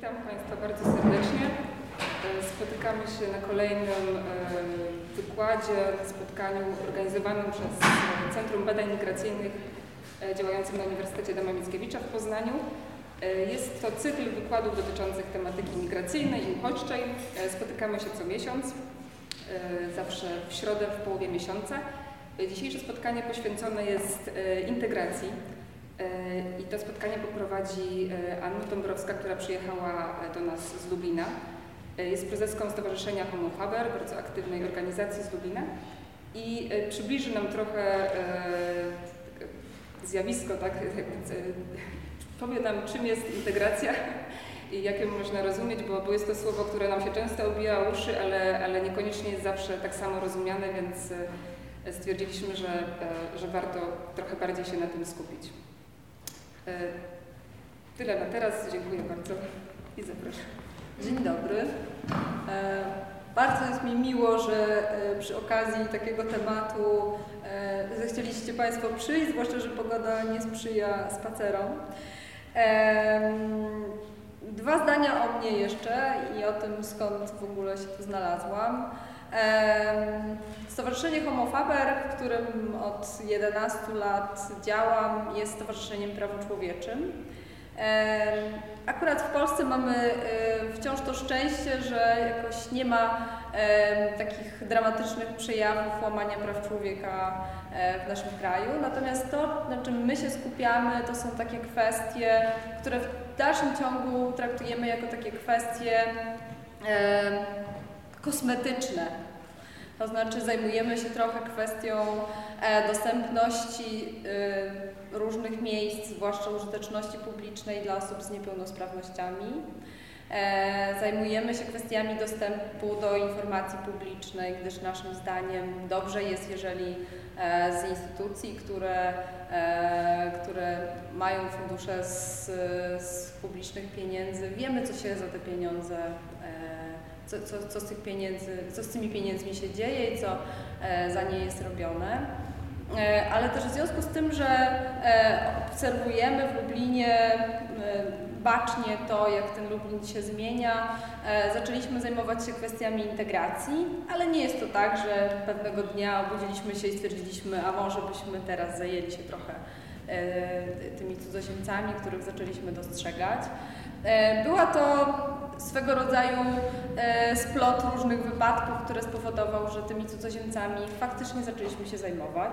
Witam Państwa bardzo serdecznie. E, spotykamy się na kolejnym e, wykładzie, spotkaniu organizowanym przez e, Centrum Badań Migracyjnych działającym na Uniwersytecie Adama Mickiewicza w Poznaniu. Jest to cykl wykładów dotyczących tematyki migracyjnej i uchodźczej. Spotykamy się co miesiąc, zawsze w środę w połowie miesiąca. Dzisiejsze spotkanie poświęcone jest integracji i to spotkanie poprowadzi e, Anna Dąbrowska, która przyjechała e, do nas z Lublina. E, jest prezeską Stowarzyszenia Homo Faber, bardzo aktywnej organizacji z Lublina i przybliży nam trochę zjawisko, tak, powie nam czym jest integracja i jak ją można rozumieć, bo, bo jest to słowo, które nam się często obija uszy, ale, ale niekoniecznie jest zawsze tak samo rozumiane, więc stwierdziliśmy, że, że warto trochę bardziej się na tym skupić. E, tyle na teraz. Dziękuję bardzo i zapraszam. Dzień dobry. E, bardzo jest mi miło, że e, przy okazji takiego tematu zechcieliście Państwo przyjść, zwłaszcza, że pogoda nie sprzyja spacerom. Dwa zdania o mnie jeszcze i o tym, skąd w ogóle się tu znalazłam. Stowarzyszenie Homo Faber, w którym od 11 lat działam, jest stowarzyszeniem prawoczłowieczym. Akurat w Polsce mamy e, wciąż to szczęście, że jakoś nie ma takich dramatycznych przejawów łamania praw człowieka e, w naszym kraju. Natomiast to, na czym my się skupiamy, to są takie kwestie, które w dalszym ciągu traktujemy jako takie kwestie kosmetyczne. To znaczy zajmujemy się trochę kwestią e, dostępności y, różnych miejsc, zwłaszcza użyteczności publicznej dla osób z niepełnosprawnościami. E, zajmujemy się kwestiami dostępu do informacji publicznej, gdyż naszym zdaniem dobrze jest, jeżeli e, z instytucji, które, które mają fundusze z, z publicznych pieniędzy, wiemy, co się za te pieniądze co, co, co, z tych pieniędzy, co z tymi pieniędzmi się dzieje i co e, za nie jest robione. E, ale też w związku z tym, że e, obserwujemy w Lublinie bacznie to, jak ten Lublin się zmienia, zaczęliśmy zajmować się kwestiami integracji, ale nie jest to tak, że pewnego dnia obudziliśmy się i stwierdziliśmy, a może byśmy teraz zajęli się trochę tymi cudzoziemcami, których zaczęliśmy dostrzegać. Była to swego rodzaju e, splot różnych wypadków, które spowodował, że tymi cudzoziemcami faktycznie zaczęliśmy się zajmować.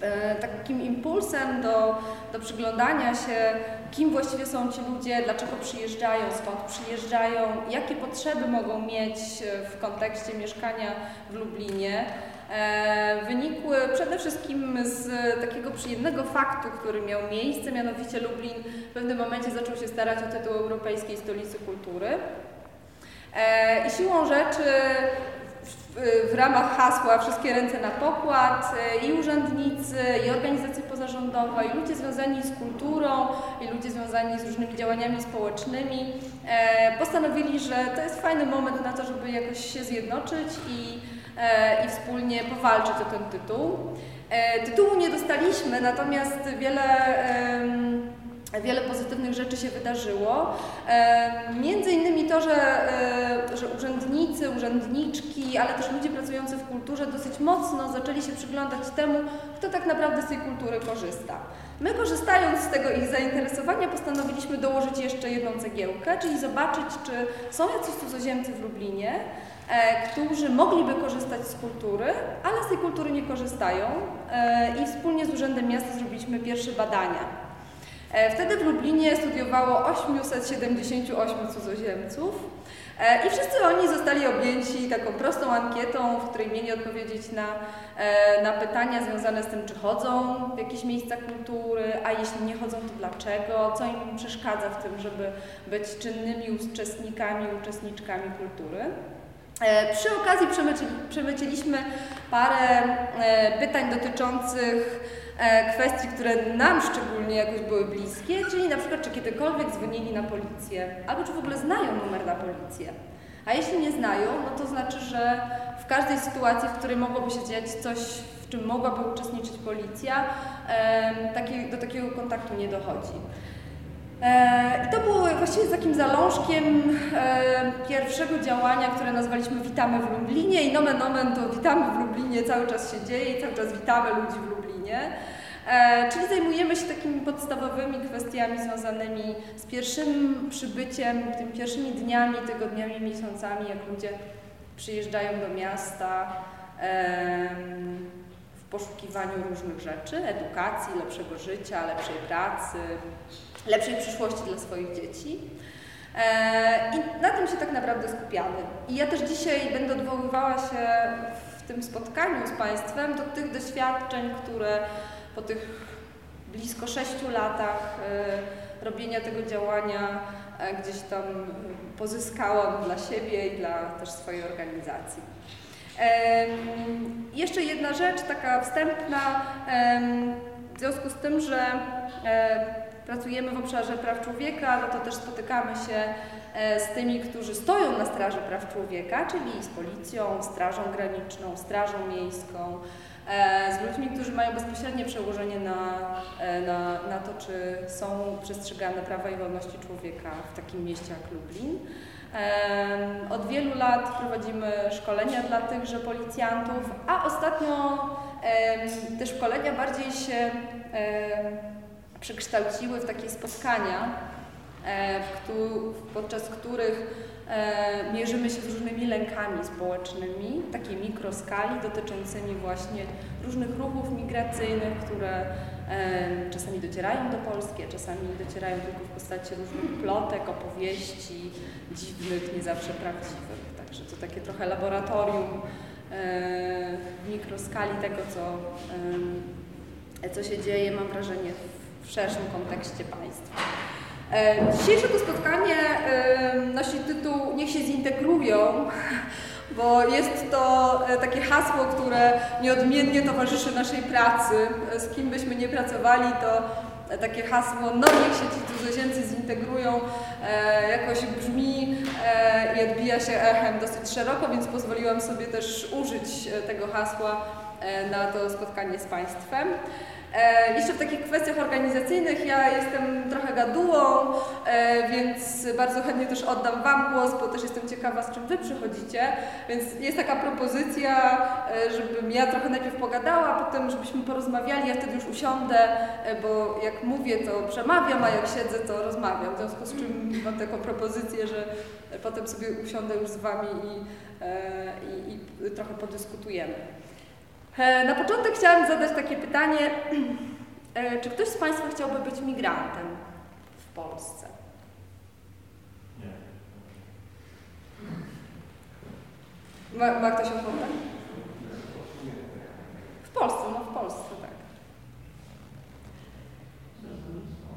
E, takim impulsem do, do przyglądania się, kim właściwie są ci ludzie, dlaczego przyjeżdżają, skąd przyjeżdżają, jakie potrzeby mogą mieć e, w kontekście mieszkania w Lublinie, wynikły przede wszystkim z takiego przyjemnego faktu, który miał miejsce, mianowicie Lublin w pewnym momencie zaczął się starać o tytuł Europejskiej Stolicy Kultury. E, I siłą rzeczy w, ramach hasła wszystkie ręce na pokład e, i urzędnicy, i organizacje pozarządowe, i ludzie związani z kulturą, i ludzie związani z różnymi działaniami społecznymi postanowili, że to jest fajny moment na to, żeby jakoś się zjednoczyć i E, i wspólnie powalczyć o ten tytuł. E, tytułu nie dostaliśmy, natomiast wiele wiele pozytywnych rzeczy się wydarzyło. Między innymi to, że, e, że urzędnicy, urzędniczki, ale też ludzie pracujący w kulturze dosyć mocno zaczęli się przyglądać temu, kto tak naprawdę z tej kultury korzysta. My korzystając z tego ich zainteresowania postanowiliśmy dołożyć jeszcze jedną cegiełkę, czyli zobaczyć, czy są jacyś cudzoziemcy w Lublinie, E, którzy mogliby korzystać z kultury, ale z tej kultury nie korzystają e, i wspólnie z Urzędem Miasta zrobiliśmy pierwsze badania. E, wtedy w Lublinie studiowało 878 cudzoziemców i wszyscy oni zostali objęci taką prostą ankietą, w której mieli odpowiedzieć na, na pytania związane z tym, czy chodzą w jakieś miejsca kultury, a jeśli nie chodzą, to dlaczego, co im przeszkadza w tym, żeby być czynnymi uczestnikami, uczestniczkami kultury. E, przy okazji przemyciliśmy parę e, pytań dotyczących e, kwestii, które nam szczególnie jakoś były bliskie, czyli na przykład, czy kiedykolwiek dzwonili na policję, albo czy w ogóle znają numer na policję. A jeśli nie znają, no to znaczy, że w każdej sytuacji, w której mogłoby się dziać coś, w czym mogłaby uczestniczyć policja, do takiego kontaktu nie dochodzi. E, I to było właściwie takim zalążkiem e, pierwszego działania, które nazwaliśmy Witamy w Lublinie i nomen omen to Witamy w Lublinie cały czas się dzieje i cały czas witamy ludzi w Lublinie. E, czyli zajmujemy się takimi podstawowymi kwestiami związanymi z pierwszym przybyciem, tymi pierwszymi dniami, tygodniami, miesiącami, jak ludzie przyjeżdżają do miasta w poszukiwaniu różnych rzeczy, edukacji, lepszego życia, lepszej pracy, lepszej przyszłości dla swoich dzieci. E, I na tym się tak naprawdę skupiamy. I ja też dzisiaj będę odwoływała się w tym spotkaniu z Państwem do tych doświadczeń, które po tych blisko sześciu latach e, robienia tego działania e, gdzieś tam pozyskałam dla siebie i dla też swojej organizacji. Jeszcze jedna rzecz, taka wstępna, w związku z tym, że pracujemy w obszarze praw człowieka, no to też spotykamy się e, z tymi, którzy stoją na straży praw człowieka, czyli z policją, strażą graniczną, strażą miejską, e, z ludźmi, którzy mają bezpośrednie przełożenie na, e, na, na to, czy są przestrzegane prawa i wolności człowieka w takim mieście jak Lublin. Od wielu lat prowadzimy szkolenia dla tychże policjantów, a ostatnio te szkolenia bardziej się przekształciły w takie spotkania, e, podczas których e, mierzymy się z różnymi lękami społecznymi, takiej mikroskali dotyczącymi właśnie różnych ruchów migracyjnych, które e, czasami docierają do Polski, a czasami docierają tylko w postaci różnych plotek, opowieści dziwnych, nie zawsze prawdziwych. Także to takie trochę laboratorium w mikroskali tego, co, co się dzieje, mam wrażenie, w szerszym kontekście państwa. E, dzisiejsze to spotkanie e, nosi tytuł Niech się zintegrują, bo jest to e, takie hasło, które nieodmiennie towarzyszy naszej pracy. Z kim byśmy nie pracowali, to takie hasło, no niech się ci cudzoziemcy zintegrują, jakoś brzmi i odbija się echem dosyć szeroko, więc pozwoliłam sobie też użyć tego hasła na to spotkanie z Państwem. E, jeszcze w takich kwestiach organizacyjnych ja jestem trochę gadułą, e, więc bardzo chętnie też oddam Wam głos, bo też jestem ciekawa, z czym Wy przychodzicie. Więc jest taka propozycja, e, żebym ja trochę najpierw pogadała, potem żebyśmy porozmawiali, ja wtedy już usiądę, bo jak mówię, to przemawiam, a jak siedzę, to rozmawiam. W związku z czym mam taką propozycję, że potem sobie usiądę już z Wami i, i, i trochę podyskutujemy. E, na początek chciałam zadać takie pytanie, e, czy ktoś z Państwa chciałby być migrantem w Polsce? Nie. Ma, ma ktoś ochotę? W Polsce, no w Polsce, tak.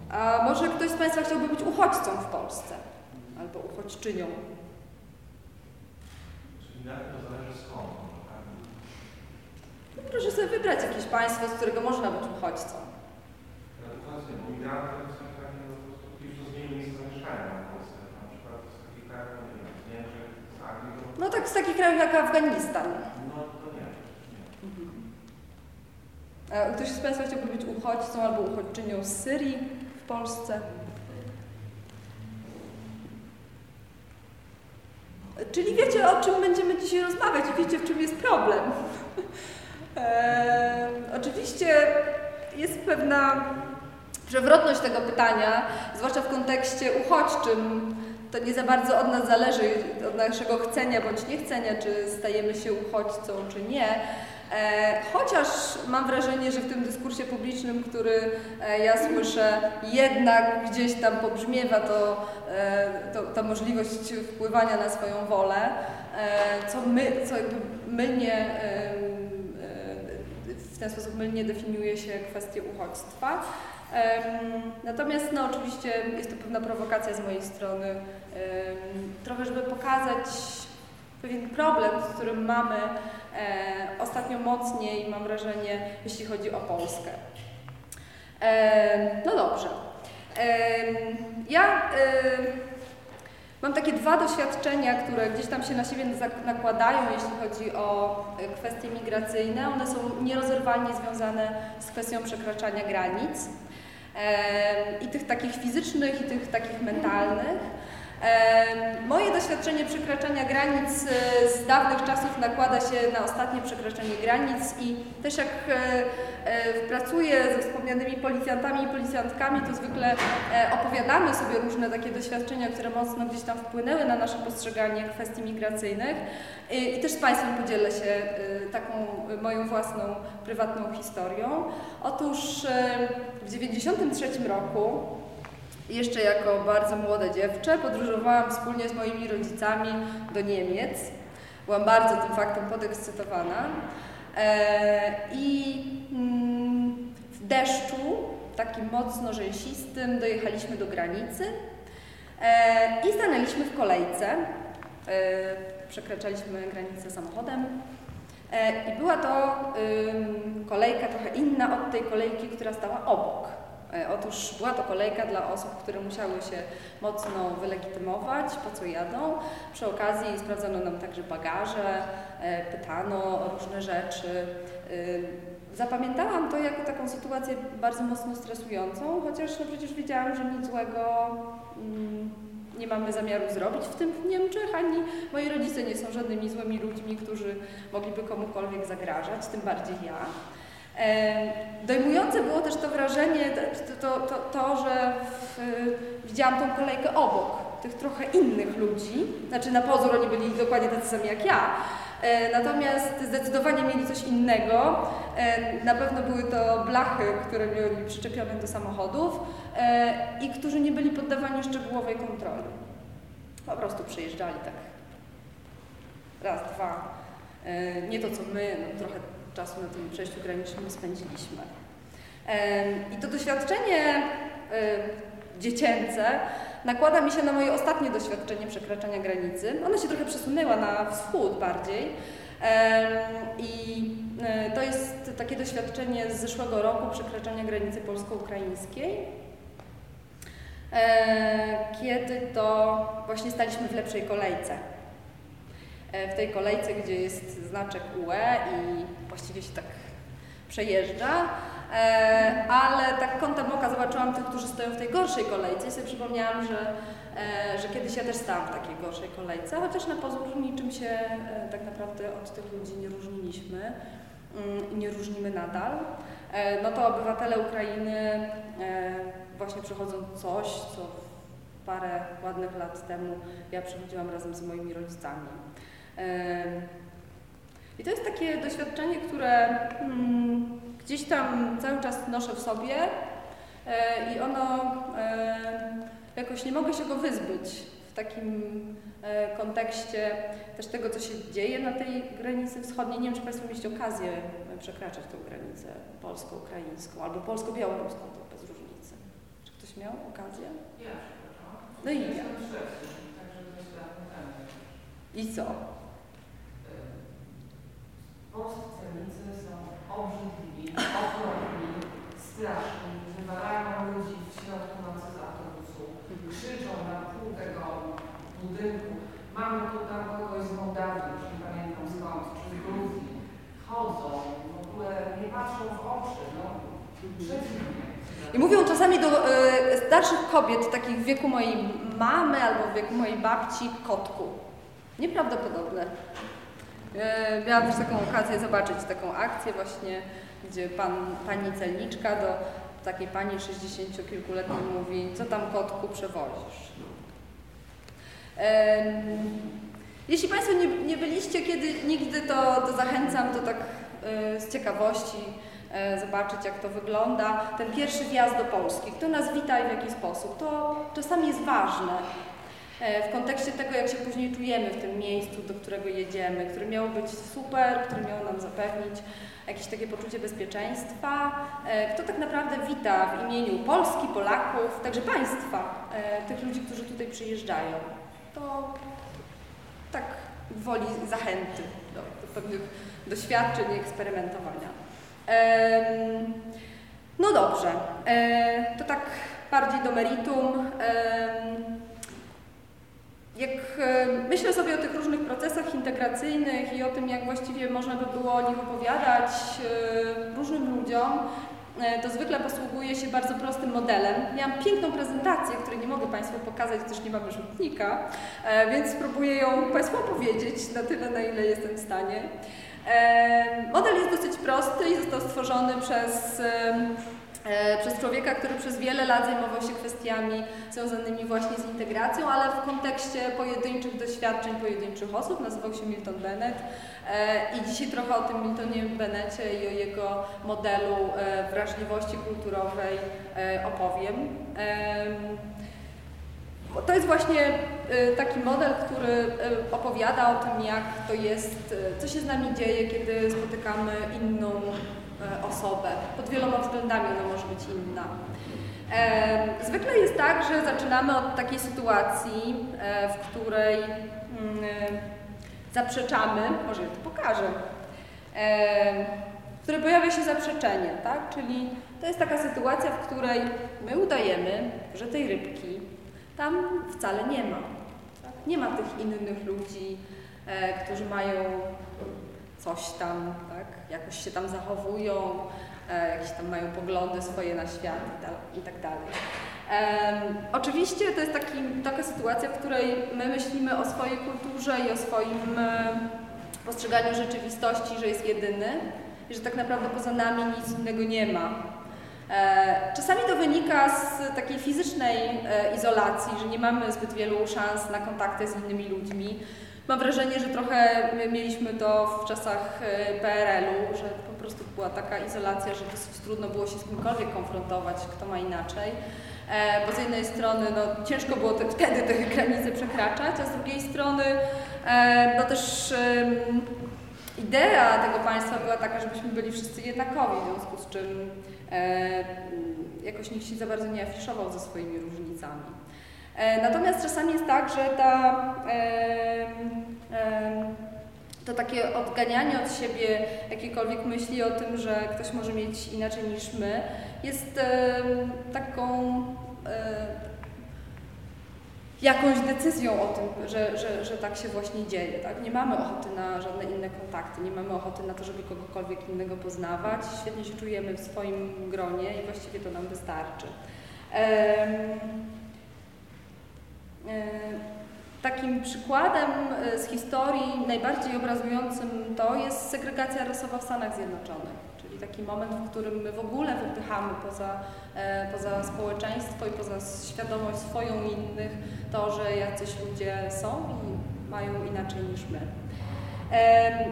A może ktoś z Państwa chciałby być uchodźcą w Polsce? Albo uchodźczynią? Czyli to zależy skąd. Proszę sobie wybrać jakieś państwo, z którego można być uchodźcą. No. No tak, z takich krajów jak Afganistan. No to nie. Mhm. Ktoś z Państwa chciałby być uchodźcą albo uchodźczynią z Syrii w Polsce? Czyli wiecie, o czym będziemy dzisiaj rozmawiać i wiecie, w czym jest problem. Oczywiście jest pewna przewrotność tego pytania, zwłaszcza w kontekście uchodźczym. To nie za bardzo od nas zależy, od naszego chcenia bądź niechcenia, czy stajemy się uchodźcą, czy nie. E, chociaż mam wrażenie, że w tym dyskursie publicznym, który e, ja słyszę, jednak gdzieś tam pobrzmiewa to, e, to, ta możliwość wpływania na swoją wolę, co, my, co jakby mylnie w ten sposób mylnie definiuje się kwestię uchodźstwa. Natomiast no, oczywiście jest to pewna prowokacja z mojej strony, trochę żeby pokazać pewien problem, z którym mamy e, ostatnio mocniej, mam wrażenie, jeśli chodzi o Polskę. No dobrze. Ja Mam takie dwa doświadczenia, które gdzieś tam się na siebie nakładają, jeśli chodzi o e, kwestie migracyjne. One są nierozerwalnie związane z kwestią przekraczania granic. i tych takich fizycznych, i tych takich mentalnych. Moje doświadczenie przekraczania granic e, z dawnych czasów nakłada się na ostatnie przekraczanie granic i też jak e, e, pracuję ze wspomnianymi policjantami i policjantkami, to zwykle opowiadamy sobie różne takie doświadczenia, które mocno gdzieś tam wpłynęły na nasze postrzeganie kwestii migracyjnych i też z Państwem podzielę się taką moją własną, prywatną historią. Otóż w 1993 roku jeszcze jako bardzo młode dziewczę podróżowałam wspólnie z moimi rodzicami do Niemiec. Byłam bardzo tym faktem podekscytowana. E, I mm, w deszczu, takim mocno rzęsistym, dojechaliśmy do granicy e, i stanęliśmy w kolejce. E, przekraczaliśmy granicę samochodem. I była to kolejka trochę inna od tej kolejki, która stała obok. E, otóż była to kolejka dla osób, które musiały się mocno wylegitymować, po co jadą. Przy okazji sprawdzono nam także bagaże, e, pytano o różne rzeczy. E, zapamiętałam to jako taką sytuację bardzo mocno stresującą, chociaż no przecież wiedziałam, że nic złego mm, nie mamy zamiaru zrobić w tym w Niemczech, ani moi rodzice nie są żadnymi złymi ludźmi, którzy mogliby komukolwiek zagrażać, tym bardziej ja. Dojmujące było też to wrażenie, to, to, to że w, widziałam tą kolejkę obok, tych trochę innych ludzi, znaczy na pozór oni byli dokładnie tacy sami jak ja, e, natomiast zdecydowanie mieli coś innego. E, na pewno były to blachy, które mieli przyczepione do samochodów e, i którzy nie byli poddawani szczegółowej kontroli. Po prostu przyjeżdżali tak raz, dwa. Nie to co my, no, trochę czasu na tym przejściu granicznym spędziliśmy. I to doświadczenie dziecięce nakłada mi się na moje ostatnie doświadczenie przekraczania granicy. Ona się trochę przesunęła na wschód bardziej. I e, to jest takie doświadczenie z zeszłego roku przekraczania granicy polsko-ukraińskiej, e, kiedy to właśnie staliśmy w lepszej kolejce. E, w tej kolejce, gdzie jest znaczek UE i właściwie się tak przejeżdża, e, ale tak kątem oka zobaczyłam tych, którzy stoją w tej gorszej kolejce i sobie przypomniałam, że, e, że kiedyś ja też stałam w takiej gorszej kolejce, chociaż na pozór niczym się tak naprawdę od tych ludzi nie różniliśmy mm, nie różnimy nadal. No to obywatele Ukrainy właśnie przechodzą coś, co parę ładnych lat temu ja przechodziłam razem z moimi rodzicami. I to jest takie doświadczenie, które mm, gdzieś tam cały czas noszę w sobie e, i ono jakoś nie mogę się go wyzbyć w takim e, kontekście też tego, co się dzieje na tej granicy wschodniej. Nie wiem, czy Państwo mieliście okazję przekraczać tę granicę polsko-ukraińską albo polsko-białoruską, to bez różnicy. Czy ktoś miał okazję? Ja. No i ja. I co? Polscy celnicy są obrzydliwi, okropni, straszni, wywalają ludzi w środku nocy z autobusu, mhm. krzyczą na pół tego budynku. Mamy tu tam kogoś z Mołdawii, już nie pamiętam skąd, czy z Gruzji. Chodzą, w ogóle nie patrzą w oczy, no, przeciwnie. I mówią czasami do y, starszych kobiet, takich w wieku mojej mamy albo w wieku mojej babci, kotku. Nieprawdopodobne. E, miałam też taką okazję zobaczyć taką akcję właśnie, gdzie pan, pani celniczka do takiej pani 60-kilkuletniej mówi, co tam kotku przewozisz. Jeśli Państwo nie, nie byliście kiedy nigdy, to, to zachęcam to tak e, z ciekawości e, zobaczyć, jak to wygląda. Ten pierwszy wjazd do Polski, kto nas wita i w jaki sposób, to czasami jest ważne. E, w kontekście tego, jak się później czujemy w tym miejscu, do którego jedziemy, które miało być super, które miało nam zapewnić jakieś takie poczucie bezpieczeństwa. E, kto tak naprawdę wita w imieniu Polski, Polaków, także państwa, e, tych ludzi, którzy tutaj przyjeżdżają. To tak woli zachęty do, do pewnych doświadczeń i eksperymentowania. No dobrze, to tak bardziej do meritum. Jak e, myślę sobie o tych różnych procesach integracyjnych i o tym, jak właściwie można by było o nich opowiadać e, różnym ludziom, e, to zwykle posługuje się bardzo prostym modelem. Miałam piękną prezentację, której nie mogę Państwu pokazać, też nie mamy rzutnika, więc spróbuję ją Państwu opowiedzieć na tyle, na ile jestem w stanie. Model jest dosyć prosty i został stworzony przez przez człowieka, który przez wiele lat zajmował się kwestiami związanymi właśnie z integracją, ale w kontekście pojedynczych doświadczeń pojedynczych osób. Nazywał się Milton Bennett e, i dzisiaj trochę o tym Miltonie Bennetcie i o jego modelu e, wrażliwości kulturowej opowiem. To jest właśnie taki model, który opowiada o tym, jak to jest, co się z nami dzieje, kiedy spotykamy inną osobę. Pod wieloma względami ona może być inna. Zwykle jest tak, że zaczynamy od takiej sytuacji, e, w której mm, zaprzeczamy, może ja to pokażę, w której pojawia się zaprzeczenie, tak? Czyli to jest taka sytuacja, w której my udajemy, że tej rybki tam wcale nie ma. Nie ma tych innych ludzi, którzy mają coś tam, tak? jakoś się tam zachowują, e, jakieś tam mają poglądy swoje na świat i, tak dalej. oczywiście to jest taki, taka sytuacja, w której my myślimy o swojej kulturze i o swoim e, postrzeganiu rzeczywistości, że jest jedyny i że tak naprawdę poza nami nic innego nie ma. E, czasami to wynika z takiej fizycznej izolacji, że nie mamy zbyt wielu szans na kontakty z innymi ludźmi, Mam wrażenie, że trochę mieliśmy to w czasach e, PRL-u, że po prostu była taka izolacja, że dosyć trudno było się z kimkolwiek konfrontować, kto ma inaczej. E, bo z jednej strony no, ciężko było te, wtedy te granice przekraczać, a z drugiej strony e, no też idea tego państwa była taka, żebyśmy byli wszyscy jednakowi, w związku z czym jakoś nikt się za bardzo nie afiszował ze swoimi różnicami. E, natomiast czasami jest tak, że ta, to takie odganianie od siebie jakiejkolwiek myśli o tym, że ktoś może mieć inaczej niż my, jest taką e, jakąś decyzją o tym, że, że, że tak się właśnie dzieje. Tak? Nie mamy ochoty na żadne inne kontakty, nie mamy ochoty na to, żeby kogokolwiek innego poznawać. Świetnie się czujemy w swoim gronie i właściwie to nam wystarczy. Takim przykładem e, z historii najbardziej obrazującym to jest segregacja rasowa w Stanach Zjednoczonych, taki moment, w którym my w ogóle wypychamy poza, e, poza społeczeństwo i poza świadomość swoją i innych to, że jacyś ludzie są i mają inaczej niż my.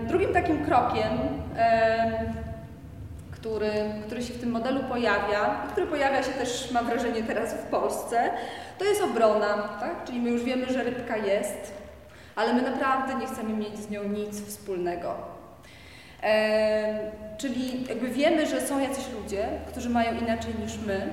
Drugim takim krokiem który, który się w tym modelu pojawia i który pojawia się też, mam wrażenie, teraz w Polsce, to jest obrona, tak? Czyli my już wiemy, że rybka jest, ale my naprawdę nie chcemy mieć z nią nic wspólnego. Czyli jakby wiemy, że są jacyś ludzie, którzy mają inaczej niż my,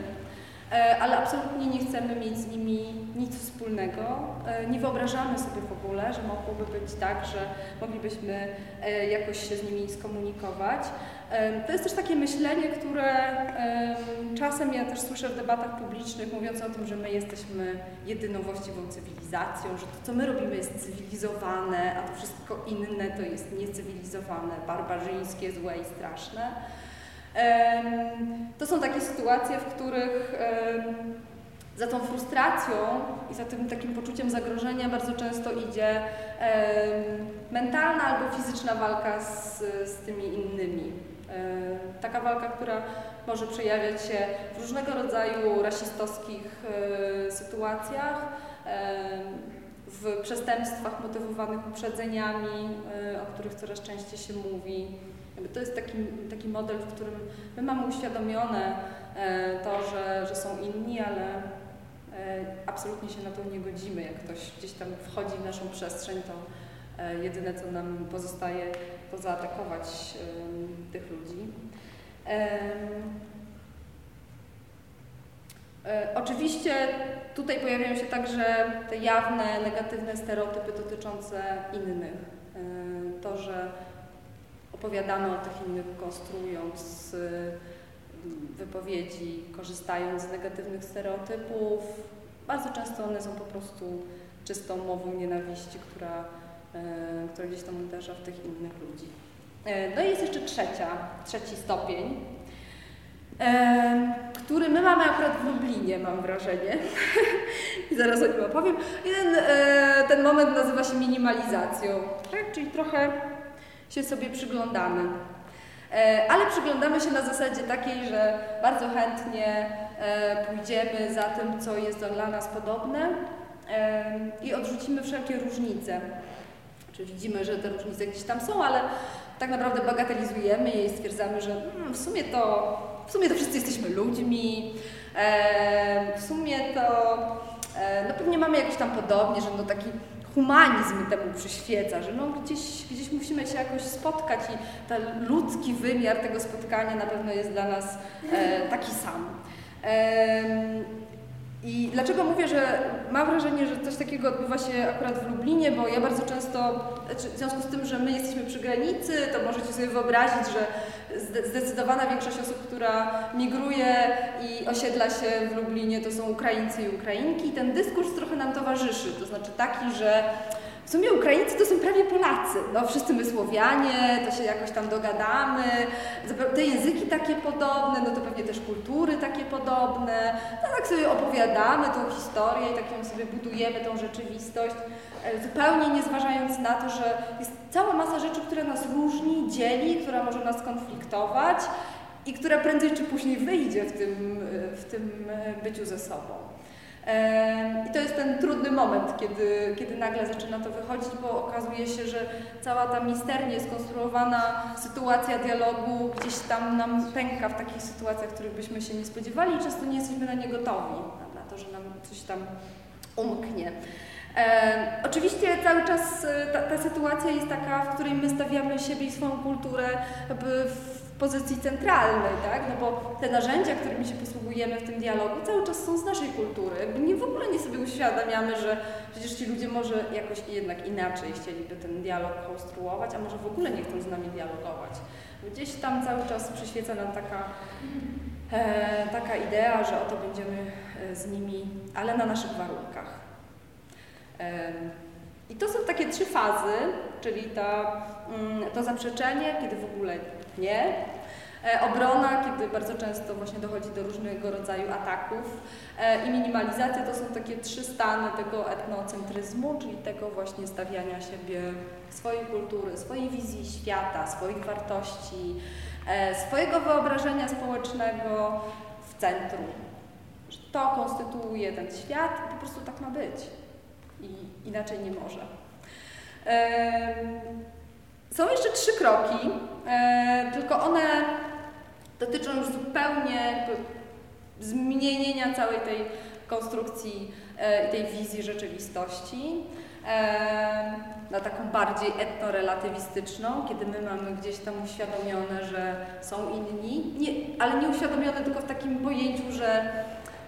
ale absolutnie nie chcemy mieć z nimi nic wspólnego. E, nie wyobrażamy sobie w ogóle, że mogłoby być tak, że moglibyśmy e, jakoś się z nimi skomunikować. To jest też takie myślenie, które czasem ja też słyszę w debatach publicznych, mówiąc o tym, że my jesteśmy jedyną właściwą cywilizacją, że to, co my robimy, jest cywilizowane, a to wszystko inne to jest niecywilizowane, barbarzyńskie, złe i straszne. To są takie sytuacje, w których za tą frustracją i za tym takim poczuciem zagrożenia bardzo często idzie mentalna albo fizyczna walka z, z tymi innymi. E, taka walka, która może przejawiać się w różnego rodzaju rasistowskich e, sytuacjach, e, w przestępstwach motywowanych uprzedzeniami, o których coraz częściej się mówi. To jest taki, taki model, w którym my mamy uświadomione to, że, że są inni, ale absolutnie się na to nie godzimy. Jak ktoś gdzieś tam wchodzi w naszą przestrzeń, to jedyne co nam pozostaje to zaatakować tych ludzi. E, oczywiście tutaj pojawiają się także te jawne, negatywne stereotypy dotyczące innych. E, to, że opowiadamy o tych innych, konstruując wypowiedzi, korzystając z negatywnych stereotypów. Bardzo często one są po prostu czystą mową nienawiści, która E, która gdzieś tam uderza w tych innych ludzi. E, no i jest jeszcze trzecia, trzeci stopień. który my mamy akurat w Lublinie, mam wrażenie. I zaraz o nim opowiem. I ten, ten moment nazywa się minimalizacją, tak? czyli trochę się sobie przyglądamy. E, ale przyglądamy się na zasadzie takiej, że bardzo chętnie e, pójdziemy za tym, co jest dla nas podobne e, i odrzucimy wszelkie różnice. Czy widzimy, że te różnice gdzieś tam są, ale tak naprawdę bagatelizujemy je i stwierdzamy, że hmm, w sumie to w sumie to wszyscy jesteśmy ludźmi, w sumie to no pewnie mamy jakieś tam podobnie, że no taki humanizm temu przyświeca, że no gdzieś, gdzieś musimy się jakoś spotkać i ten ludzki wymiar tego spotkania na pewno jest dla nas e, taki sam. E, i dlaczego mówię, że mam wrażenie, że coś takiego odbywa się akurat w Lublinie, bo ja bardzo często, znaczy w związku z tym, że my jesteśmy przy granicy, to możecie sobie wyobrazić, że zdecydowana większość osób, która migruje i osiedla się w Lublinie, to są Ukraińcy i Ukrainki. Ten dyskurs trochę nam towarzyszy, to znaczy taki, że w sumie Ukraińcy to są prawie Polacy. No, wszyscy my Słowianie, to się jakoś tam dogadamy. Te języki takie podobne, no to pewnie też kultury takie podobne. No tak sobie opowiadamy tą historię i taką sobie budujemy tą rzeczywistość, e, zupełnie nie zważając na to, że jest cała masa rzeczy, które nas różni, dzieli, która może nas konfliktować i która prędzej czy później wyjdzie w tym, e, w tym e, byciu ze sobą. I to jest ten trudny moment, kiedy, kiedy nagle zaczyna to wychodzić, bo okazuje się, że cała ta misternie skonstruowana sytuacja dialogu gdzieś tam nam pęka w takich sytuacjach, których byśmy się nie spodziewali i często nie jesteśmy na nie gotowi, na to, że nam coś tam umknie. E, oczywiście cały czas e, ta, ta, sytuacja jest taka, w której my stawiamy siebie i swoją kulturę w pozycji centralnej, tak? No bo te narzędzia, którymi się posługujemy w tym dialogu, cały czas są z naszej kultury. Nie w ogóle nie sobie uświadamiamy, że przecież ci ludzie może jakoś jednak inaczej chcieliby ten dialog konstruować, a może w ogóle nie chcą z nami dialogować. Gdzieś tam cały czas przyświeca nam taka, e, taka idea, że oto będziemy e, z nimi, ale na naszych warunkach. E, i to są takie trzy fazy, czyli ta, mm, to zaprzeczenie, kiedy w ogóle nie, e, obrona, kiedy bardzo często właśnie dochodzi do różnego rodzaju ataków e, i minimalizacja to są takie trzy stany tego etnocentryzmu, czyli tego właśnie stawiania siebie swojej kultury, swojej wizji świata, swoich wartości, e, swojego wyobrażenia społecznego w centrum. To konstytuuje ten świat po prostu tak ma być i inaczej nie może. Są jeszcze trzy kroki, tylko one dotyczą już zupełnie zmienienia całej tej konstrukcji e, i tej wizji rzeczywistości na taką bardziej etnorelatywistyczną, kiedy my mamy gdzieś tam uświadomione, że są inni, nie, ale nie uświadomione tylko w takim pojęciu, że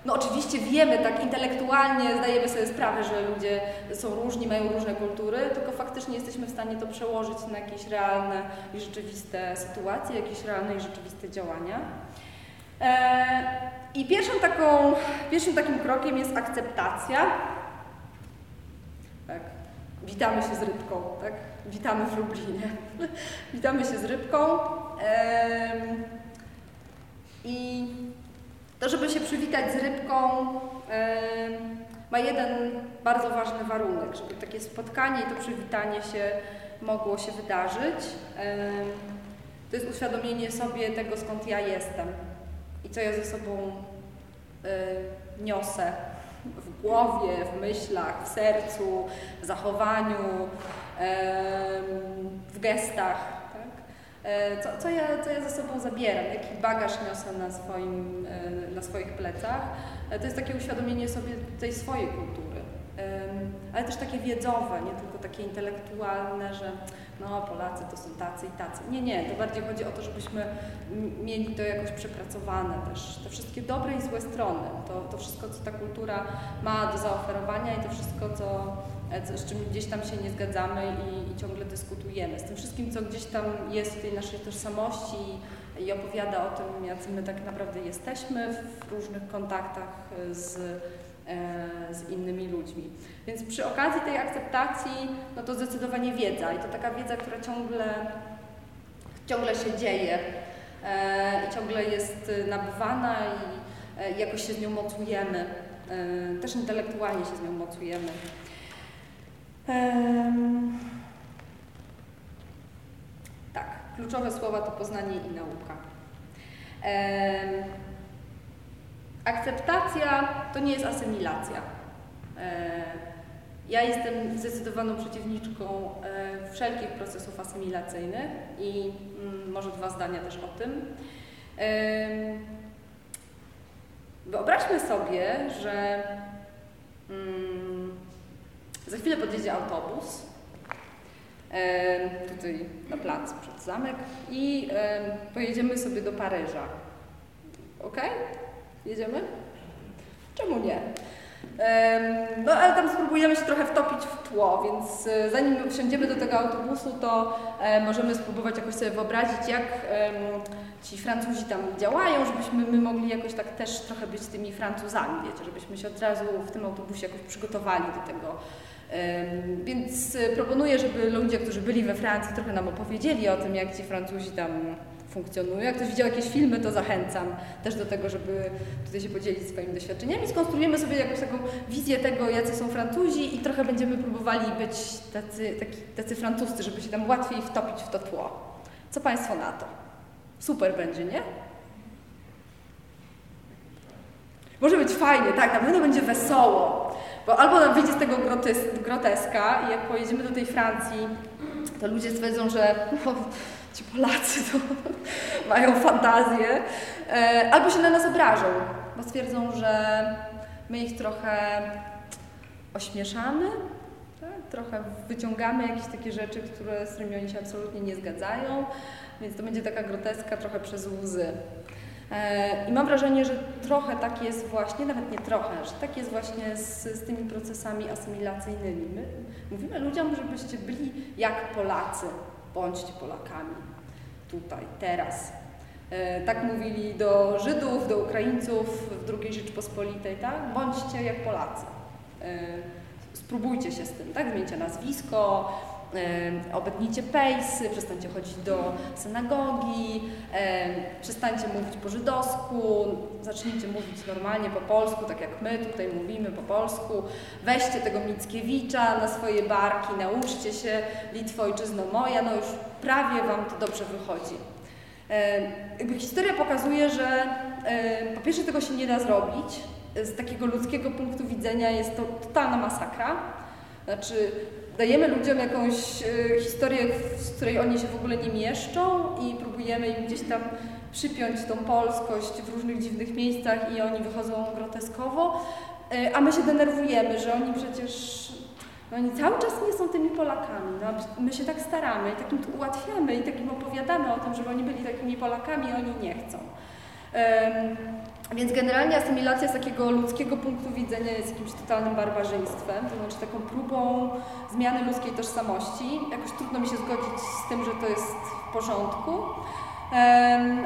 no oczywiście wiemy tak intelektualnie, zdajemy sobie sprawę, że ludzie są różni, mają różne kultury, tylko faktycznie jesteśmy w stanie to przełożyć na jakieś realne i rzeczywiste sytuacje, jakieś realne i rzeczywiste działania. E, I pierwszą taką, pierwszym takim krokiem jest akceptacja. Tak. Witamy się z rybką, tak? Witamy w Lublinie. Witamy się z rybką. I to, żeby się przywitać z rybką, ma jeden bardzo ważny warunek, żeby takie spotkanie i to przywitanie się mogło się wydarzyć. To jest uświadomienie sobie tego, skąd ja jestem i co ja ze sobą niosę w głowie, w myślach, w sercu, w zachowaniu, w gestach. E, co, co, ja, co ja ze sobą zabieram, jaki bagaż niosę na, swoim, e, na swoich plecach. E, to jest takie uświadomienie sobie tej swojej kultury, ale też takie wiedzowe, nie tylko takie intelektualne, że no Polacy to są tacy i tacy. Nie, nie, to bardziej chodzi o to, żebyśmy mieli to jakoś przepracowane też, te wszystkie dobre i złe strony, to, to wszystko, co ta kultura ma do zaoferowania i to wszystko, co z czym gdzieś tam się nie zgadzamy i, i, ciągle dyskutujemy. Z tym wszystkim, co gdzieś tam jest w tej naszej tożsamości i opowiada o tym, jacy my tak naprawdę jesteśmy w różnych kontaktach z, e, z innymi ludźmi. Więc przy okazji tej akceptacji, no to zdecydowanie wiedza i to taka wiedza, która ciągle, ciągle się dzieje. e, i ciągle jest nabywana i jakoś się z nią mocujemy. Też intelektualnie się z nią mocujemy. Tak, kluczowe słowa to poznanie i nauka. Akceptacja to nie jest asymilacja. Ja jestem zdecydowaną przeciwniczką wszelkich procesów asymilacyjnych i mm, może dwa zdania też o tym. Wyobraźmy sobie, że mm, za chwilę podjedzie autobus tutaj na plac przed zamek i pojedziemy sobie do Paryża. Ok? Jedziemy? Czemu nie? No ale tam spróbujemy się trochę wtopić w tło, więc e, zanim wsiądziemy do tego autobusu, to e, możemy spróbować jakoś sobie wyobrazić, jak ci Francuzi tam działają, żebyśmy my mogli jakoś tak też trochę być tymi Francuzami, wiecie, żebyśmy się od razu w tym autobusie jakoś przygotowali do tego. Więc e, proponuję, żeby ludzie, którzy byli we Francji, trochę nam opowiedzieli o tym, jak ci Francuzi tam funkcjonują. Jak ktoś widział jakieś filmy, to zachęcam też do tego, żeby tutaj się podzielić swoimi doświadczeniami. Skonstruujemy sobie jakąś taką wizję tego, jacy są Francuzi i trochę będziemy próbowali być tacy, taki, tacy francuscy, żeby się tam łatwiej wtopić w to tło. Co Państwo na to? Super będzie, nie? Może być fajnie, tak, na pewno będzie wesoło. Bo albo nam wyjdzie z tego groteska i jak pojedziemy do tej Francji, to ludzie stwierdzą, że no, ci Polacy to mają fantazję, e, albo się na nas obrażą, bo stwierdzą, że my ich trochę ośmieszamy, tak? trochę wyciągamy jakieś takie rzeczy, które, z którymi oni się absolutnie nie zgadzają, więc to będzie taka groteska trochę przez łzy. E, I mam wrażenie, że trochę tak jest właśnie, nawet nie trochę, że tak jest właśnie z, z tymi procesami asymilacyjnymi. My mówimy ludziom, żebyście byli jak Polacy, bądźcie Polakami tutaj, teraz. E, tak mówili do Żydów, do Ukraińców w II Rzeczpospolitej, tak? Bądźcie jak Polacy. E, spróbujcie się z tym, tak? Zmieńcie nazwisko, obetnijcie pejsy, przestańcie chodzić do synagogi, przestańcie mówić po żydowsku, zacznijcie mówić normalnie po polsku, tak jak my tutaj mówimy po polsku, weźcie tego Mickiewicza na swoje barki, nauczcie się Litwo ojczyzno moja, no już prawie Wam to dobrze wychodzi. Jakby historia pokazuje, że po pierwsze tego się nie da zrobić, z takiego ludzkiego punktu widzenia jest to totalna masakra. Znaczy, dajemy ludziom jakąś e, historię, z której oni się w ogóle nie mieszczą i próbujemy im gdzieś tam przypiąć tą polskość w różnych dziwnych miejscach i oni wychodzą groteskowo, e, a my się denerwujemy, że oni przecież no oni cały czas nie są tymi Polakami. No, my się tak staramy i takim ułatwiamy i takim opowiadamy o tym, żeby oni byli takimi Polakami, a oni nie chcą. Więc generalnie asymilacja z takiego ludzkiego punktu widzenia jest jakimś totalnym barbarzyństwem, to znaczy taką próbą zmiany ludzkiej tożsamości. Jakoś trudno mi się zgodzić z tym, że to jest w porządku.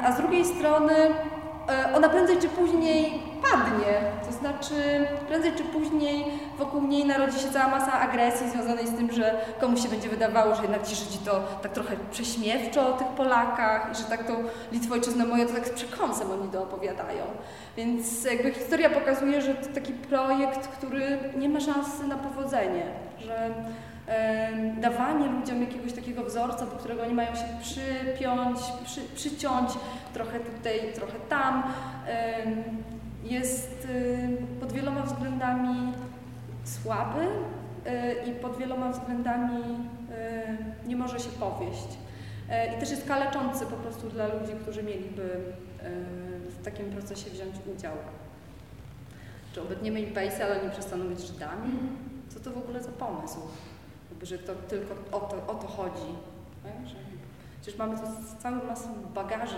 A z drugiej strony e, ona prędzej czy później padnie. To znaczy, prędzej czy później wokół niej narodzi się cała masa agresji związanej z tym, że komuś się będzie wydawało, że jednak ci Żydzi to tak trochę prześmiewczo o tych Polakach i że tak to Litwo ojczyzna moja to tak z przekąsem oni to opowiadają. Więc jakby historia pokazuje, że to taki projekt, który nie ma szansy na powodzenie, że dawanie ludziom jakiegoś takiego wzorca, do którego oni mają się przypiąć, przy, przyciąć, trochę tutaj, trochę tam, jest y, pod wieloma względami słaby y, i pod wieloma względami y, nie może się powieść. I też jest kaleczący po prostu dla ludzi, którzy mieliby w takim procesie wziąć udział. Czy obetniemy im pejsy, ale oni przestaną być Żydami? Co to w ogóle za pomysł? że to tylko o to, o to chodzi. Przecież mamy tu całą masę bagażu,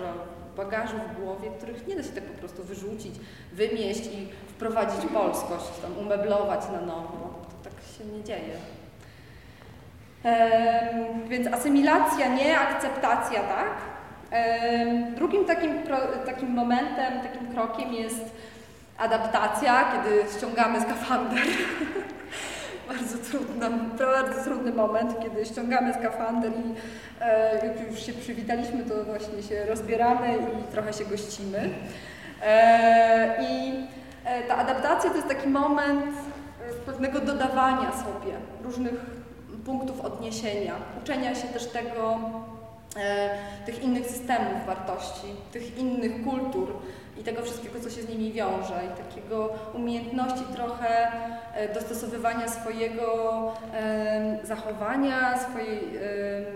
bagażu w głowie, których nie da się tak po prostu wyrzucić, wymieść i wprowadzić polskość, tam umeblować na nowo. To tak się nie dzieje. więc asymilacja nie, akceptacja tak. drugim takim, takim momentem, takim krokiem jest adaptacja, kiedy ściągamy skafander. bardzo trudny, bardzo trudny moment, kiedy ściągamy skafander i e, już się przywitaliśmy, to właśnie się rozbieramy i trochę się gościmy. E, I e, ta adaptacja to jest taki moment e, pewnego dodawania sobie różnych punktów odniesienia, uczenia się też tego, e, tych innych systemów wartości, tych innych kultur i tego wszystkiego, co się z nimi wiąże, i takiego umiejętności trochę e, dostosowywania swojego zachowania, swojej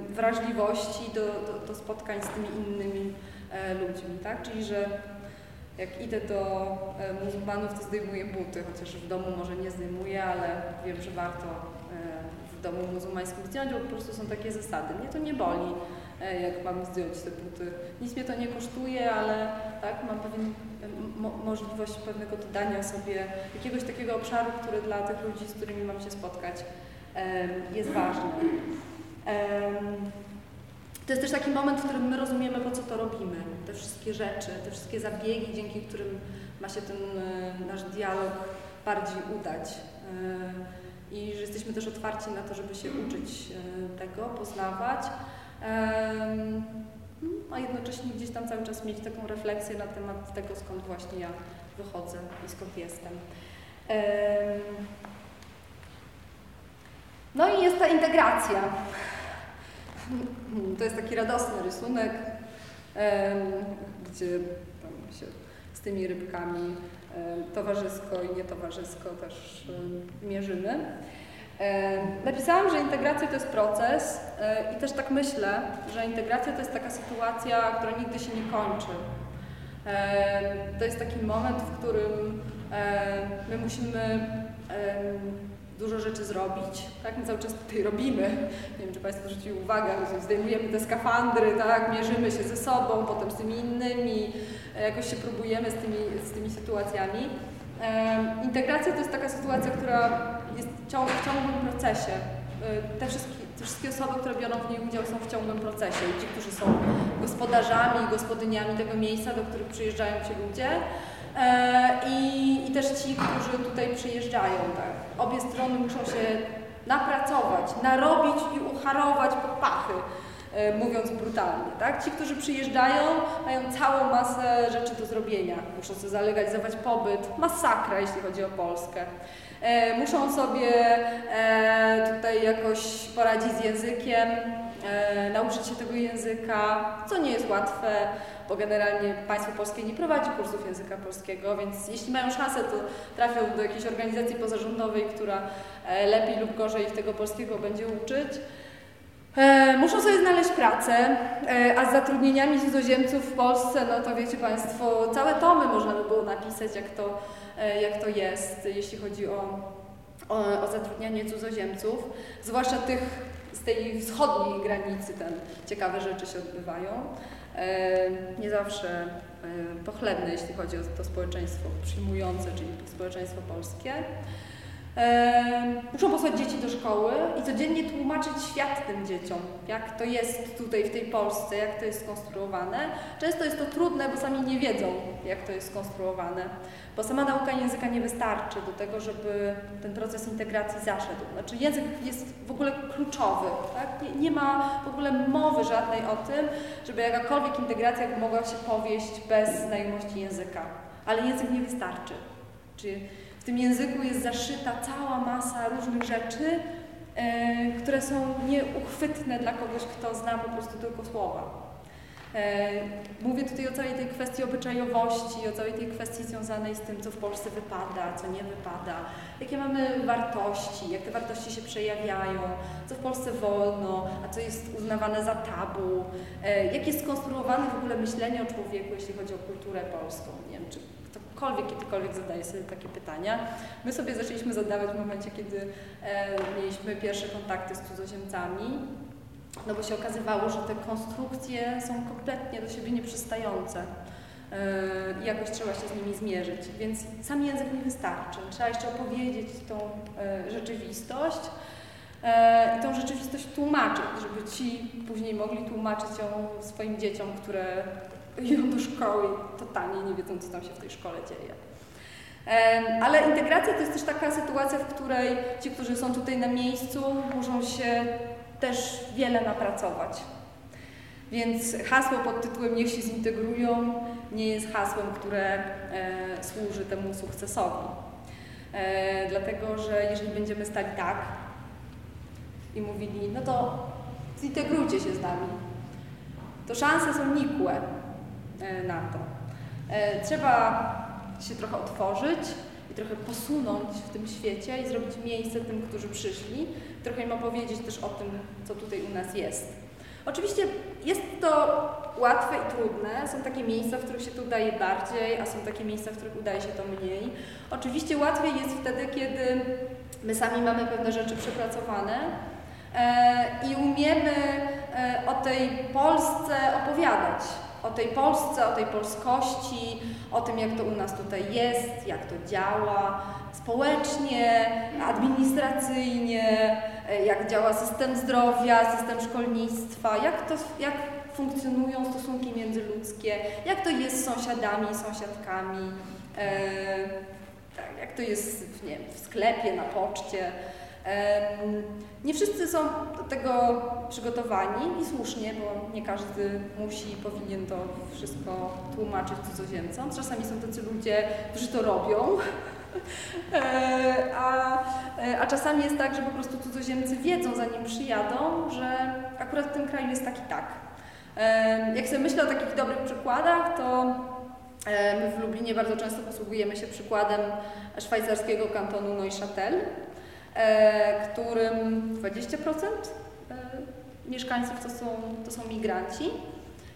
wrażliwości do, do, do spotkań z tymi innymi e, ludźmi, tak? Czyli, że jak idę do e, muzułmanów, to zdejmuję buty, chociaż w domu może nie zdejmuję, ale wiem, że warto w domu muzułmańskim zdjąć, bo po prostu są takie zasady. Mnie to nie boli, jak mam zdjąć te buty. Nic mnie to nie kosztuje, ale tak, mam pewien, mo możliwość pewnego dodania sobie jakiegoś takiego obszaru, który dla tych ludzi, z którymi mam się spotkać, e, jest ważny. To jest też taki moment, w którym my rozumiemy, po co to robimy. Te wszystkie rzeczy, te wszystkie zabiegi, dzięki którym ma się ten e, nasz dialog bardziej udać. E, I że jesteśmy też otwarci na to, żeby się uczyć e, tego, poznawać. A jednocześnie gdzieś tam cały czas mieć taką refleksję na temat tego, skąd właśnie ja wychodzę i skąd jestem. No i jest ta integracja. To jest taki radosny rysunek, gdzie tam się z tymi rybkami towarzysko i nietowarzysko też mierzymy. Napisałam, że integracja to jest proces i też tak myślę, że integracja to jest taka sytuacja, która nigdy się nie kończy. To jest taki moment, w którym my musimy dużo rzeczy zrobić, tak? My cały czas tutaj robimy. Nie wiem, czy Państwo zwrócili uwagę, że zdejmujemy te skafandry, tak? Mierzymy się ze sobą, potem z tymi innymi, jakoś się próbujemy z tymi, z tymi sytuacjami. Integracja to jest taka sytuacja, która jest w ciągłym procesie. E, te wszystkie, te wszystkie osoby, które biorą w niej udział są w ciągłym procesie. Ci, którzy są gospodarzami, gospodyniami tego miejsca, do których przyjeżdżają ci ludzie, E, I, I, też ci, którzy tutaj przyjeżdżają. Tak. Obie strony muszą się napracować, narobić i ucharować po pachy, e, mówiąc brutalnie. Tak? Ci, którzy przyjeżdżają, mają całą masę rzeczy do zrobienia. Muszą sobie zalegalizować pobyt, masakra, jeśli chodzi o Polskę. E, muszą sobie tutaj jakoś poradzić z językiem, nauczyć się tego języka, co nie jest łatwe bo generalnie państwo polskie nie prowadzi kursów języka polskiego, więc jeśli mają szansę, to trafią do jakiejś organizacji pozarządowej, która e, lepiej lub gorzej ich tego polskiego będzie uczyć. E, muszą sobie znaleźć pracę, e, a z zatrudnieniami cudzoziemców w Polsce, no to wiecie Państwo, całe tomy można by było napisać, jak to, jak to jest, jeśli chodzi o, o, o zatrudnianie cudzoziemców, zwłaszcza tych z tej wschodniej granicy, tam ciekawe rzeczy się odbywają nie zawsze pochlebne, jeśli chodzi o to społeczeństwo przyjmujące, czyli społeczeństwo polskie. Muszą posłać dzieci do szkoły i codziennie tłumaczyć świat tym dzieciom, jak to jest tutaj w tej Polsce, jak to jest skonstruowane. Często jest to trudne, bo sami nie wiedzą, jak to jest skonstruowane, bo sama nauka języka nie wystarczy do tego, żeby ten proces integracji zaszedł. Znaczy język jest w ogóle kluczowy, tak? nie, nie ma w ogóle mowy żadnej o tym, żeby jakakolwiek integracja mogła się powieść bez znajomości języka. Ale język nie wystarczy. Czy w tym języku jest zaszyta cała masa różnych rzeczy, e, które są nieuchwytne dla kogoś, kto zna po prostu tylko słowa. E, mówię tutaj o całej tej kwestii obyczajowości, o całej tej kwestii związanej z tym, co w Polsce wypada, co nie wypada, jakie mamy wartości, jak te wartości się przejawiają, co w Polsce wolno, a co jest uznawane za tabu, e, jak jest skonstruowane w ogóle myślenie o człowieku, jeśli chodzi o kulturę polską. Nie wiem, czy ktokolwiek kiedykolwiek zadaje sobie takie pytania. My sobie zaczęliśmy zadawać w momencie, kiedy e, mieliśmy pierwsze kontakty z cudzoziemcami, no bo się okazywało, że te konstrukcje są kompletnie do siebie nieprzystające e, i jakoś trzeba się z nimi zmierzyć. Więc sam język nie wystarczy. Trzeba jeszcze opowiedzieć tą e, rzeczywistość e, i tą rzeczywistość tłumaczyć, żeby ci później mogli tłumaczyć ją swoim dzieciom, które idą do szkoły i totalnie nie wiedzą, co tam się w tej szkole dzieje. Ale integracja to jest też taka sytuacja, w której ci, którzy są tutaj na miejscu, muszą się też wiele napracować. Więc hasło pod tytułem Niech się zintegrują nie jest hasłem, które e, służy temu sukcesowi. E, dlatego, że jeżeli będziemy stali tak i mówili, no to zintegrujcie się z nami, to szanse są nikłe na to. E, trzeba się trochę otworzyć i trochę posunąć w tym świecie i zrobić miejsce tym, którzy przyszli, trochę im opowiedzieć też o tym, co tutaj u nas jest. Oczywiście jest to łatwe i trudne. Są takie miejsca, w których się to udaje bardziej, a są takie miejsca, w których udaje się to mniej. Oczywiście łatwiej jest wtedy, kiedy my sami mamy pewne rzeczy przepracowane e, i umiemy e, o tej Polsce opowiadać. O tej Polsce, o tej polskości, o tym, jak to u nas tutaj jest, jak to działa społecznie, administracyjnie, e, jak działa system zdrowia, system szkolnictwa, jak, to, jak funkcjonują stosunki międzyludzkie, jak to jest z sąsiadami, sąsiadkami, e, tak, jak to jest nie, w sklepie, na poczcie. Nie wszyscy są do tego przygotowani i słusznie, bo nie każdy musi i powinien to wszystko tłumaczyć cudzoziemcom. Czasami są tacy ludzie, którzy to robią, e, a, e, a czasami jest tak, że po prostu cudzoziemcy wiedzą, zanim przyjadą, że akurat w tym kraju jest tak i tak. Jak sobie myślę o takich dobrych przykładach, to my w Lublinie bardzo często posługujemy się przykładem szwajcarskiego kantonu Neuchâtel, którym 20% e, mieszkańców to są, to są migranci.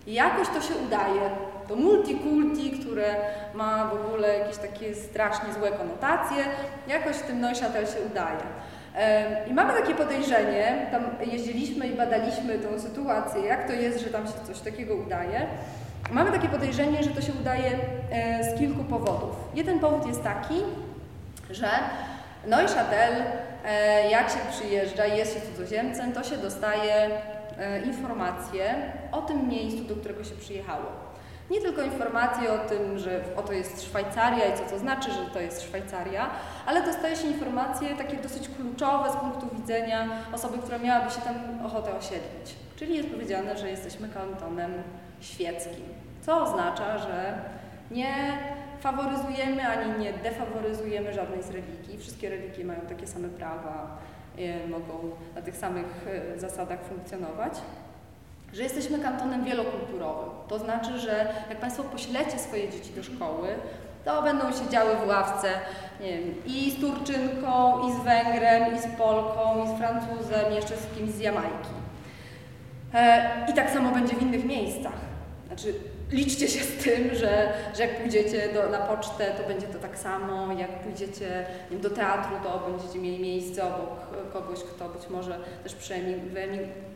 Jakoś to się udaje. To multikulti, które ma w ogóle jakieś takie strasznie złe konotacje, jakoś w tym Neuchâtel się udaje. I mamy takie podejrzenie, tam jeździliśmy i badaliśmy tę sytuację, jak to jest, że tam się coś takiego udaje. Mamy takie podejrzenie, że to się udaje e, z kilku powodów. Jeden powód jest taki, że Neuchâtel, e, jak się przyjeżdża i jest się cudzoziemcem, to się dostaje e, informacje o tym miejscu, do którego się przyjechało. Nie tylko informacje o tym, że oto jest Szwajcaria i co to znaczy, że to jest Szwajcaria, ale dostaje się informacje takie dosyć kluczowe z punktu widzenia osoby, która miałaby się tam ochotę osiedlić. Czyli jest powiedziane, że jesteśmy kantonem świeckim, co oznacza, że nie faworyzujemy ani nie defaworyzujemy żadnej z religii. Wszystkie religie mają takie same prawa, mogą na tych samych e, zasadach funkcjonować że jesteśmy kantonem wielokulturowym. To znaczy, że jak Państwo poślecie swoje dzieci do szkoły, to będą siedziały w ławce wiem, i z Turczynką, i z Węgrem, i z Polką, i z Francuzem, jeszcze z kimś z Jamajki. E, I tak samo będzie w innych miejscach. Znaczy, liczcie się z tym, że, że jak pójdziecie do, na pocztę, to będzie to tak samo, jak pójdziecie wiem, do teatru, to będziecie mieli miejsce obok kogoś, kto być może też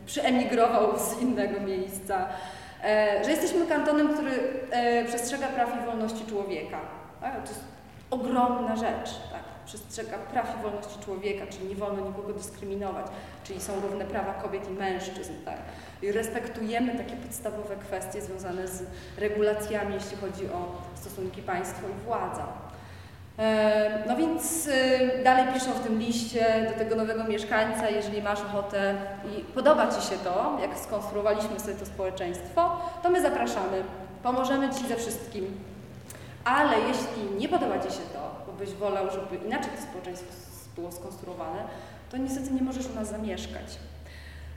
przyemigrował z innego miejsca. E, że jesteśmy kantonem, który e, przestrzega praw i wolności człowieka. Tak? To jest ogromna rzecz. Tak? Przestrzega praw i wolności człowieka, czyli nie wolno nikogo dyskryminować, czyli są równe prawa kobiet i mężczyzn. Tak? I respektujemy takie podstawowe kwestie związane z regulacjami, jeśli chodzi o stosunki państwo i władza. E, no więc y, dalej piszą w tym liście do tego nowego mieszkańca, jeżeli masz ochotę i podoba Ci się to, jak skonstruowaliśmy sobie to społeczeństwo, to my zapraszamy, pomożemy Ci ze wszystkim. Ale jeśli nie podoba Ci się to, byś wolał, żeby inaczej to społeczeństwo było skonstruowane, to niestety nie możesz u nas zamieszkać.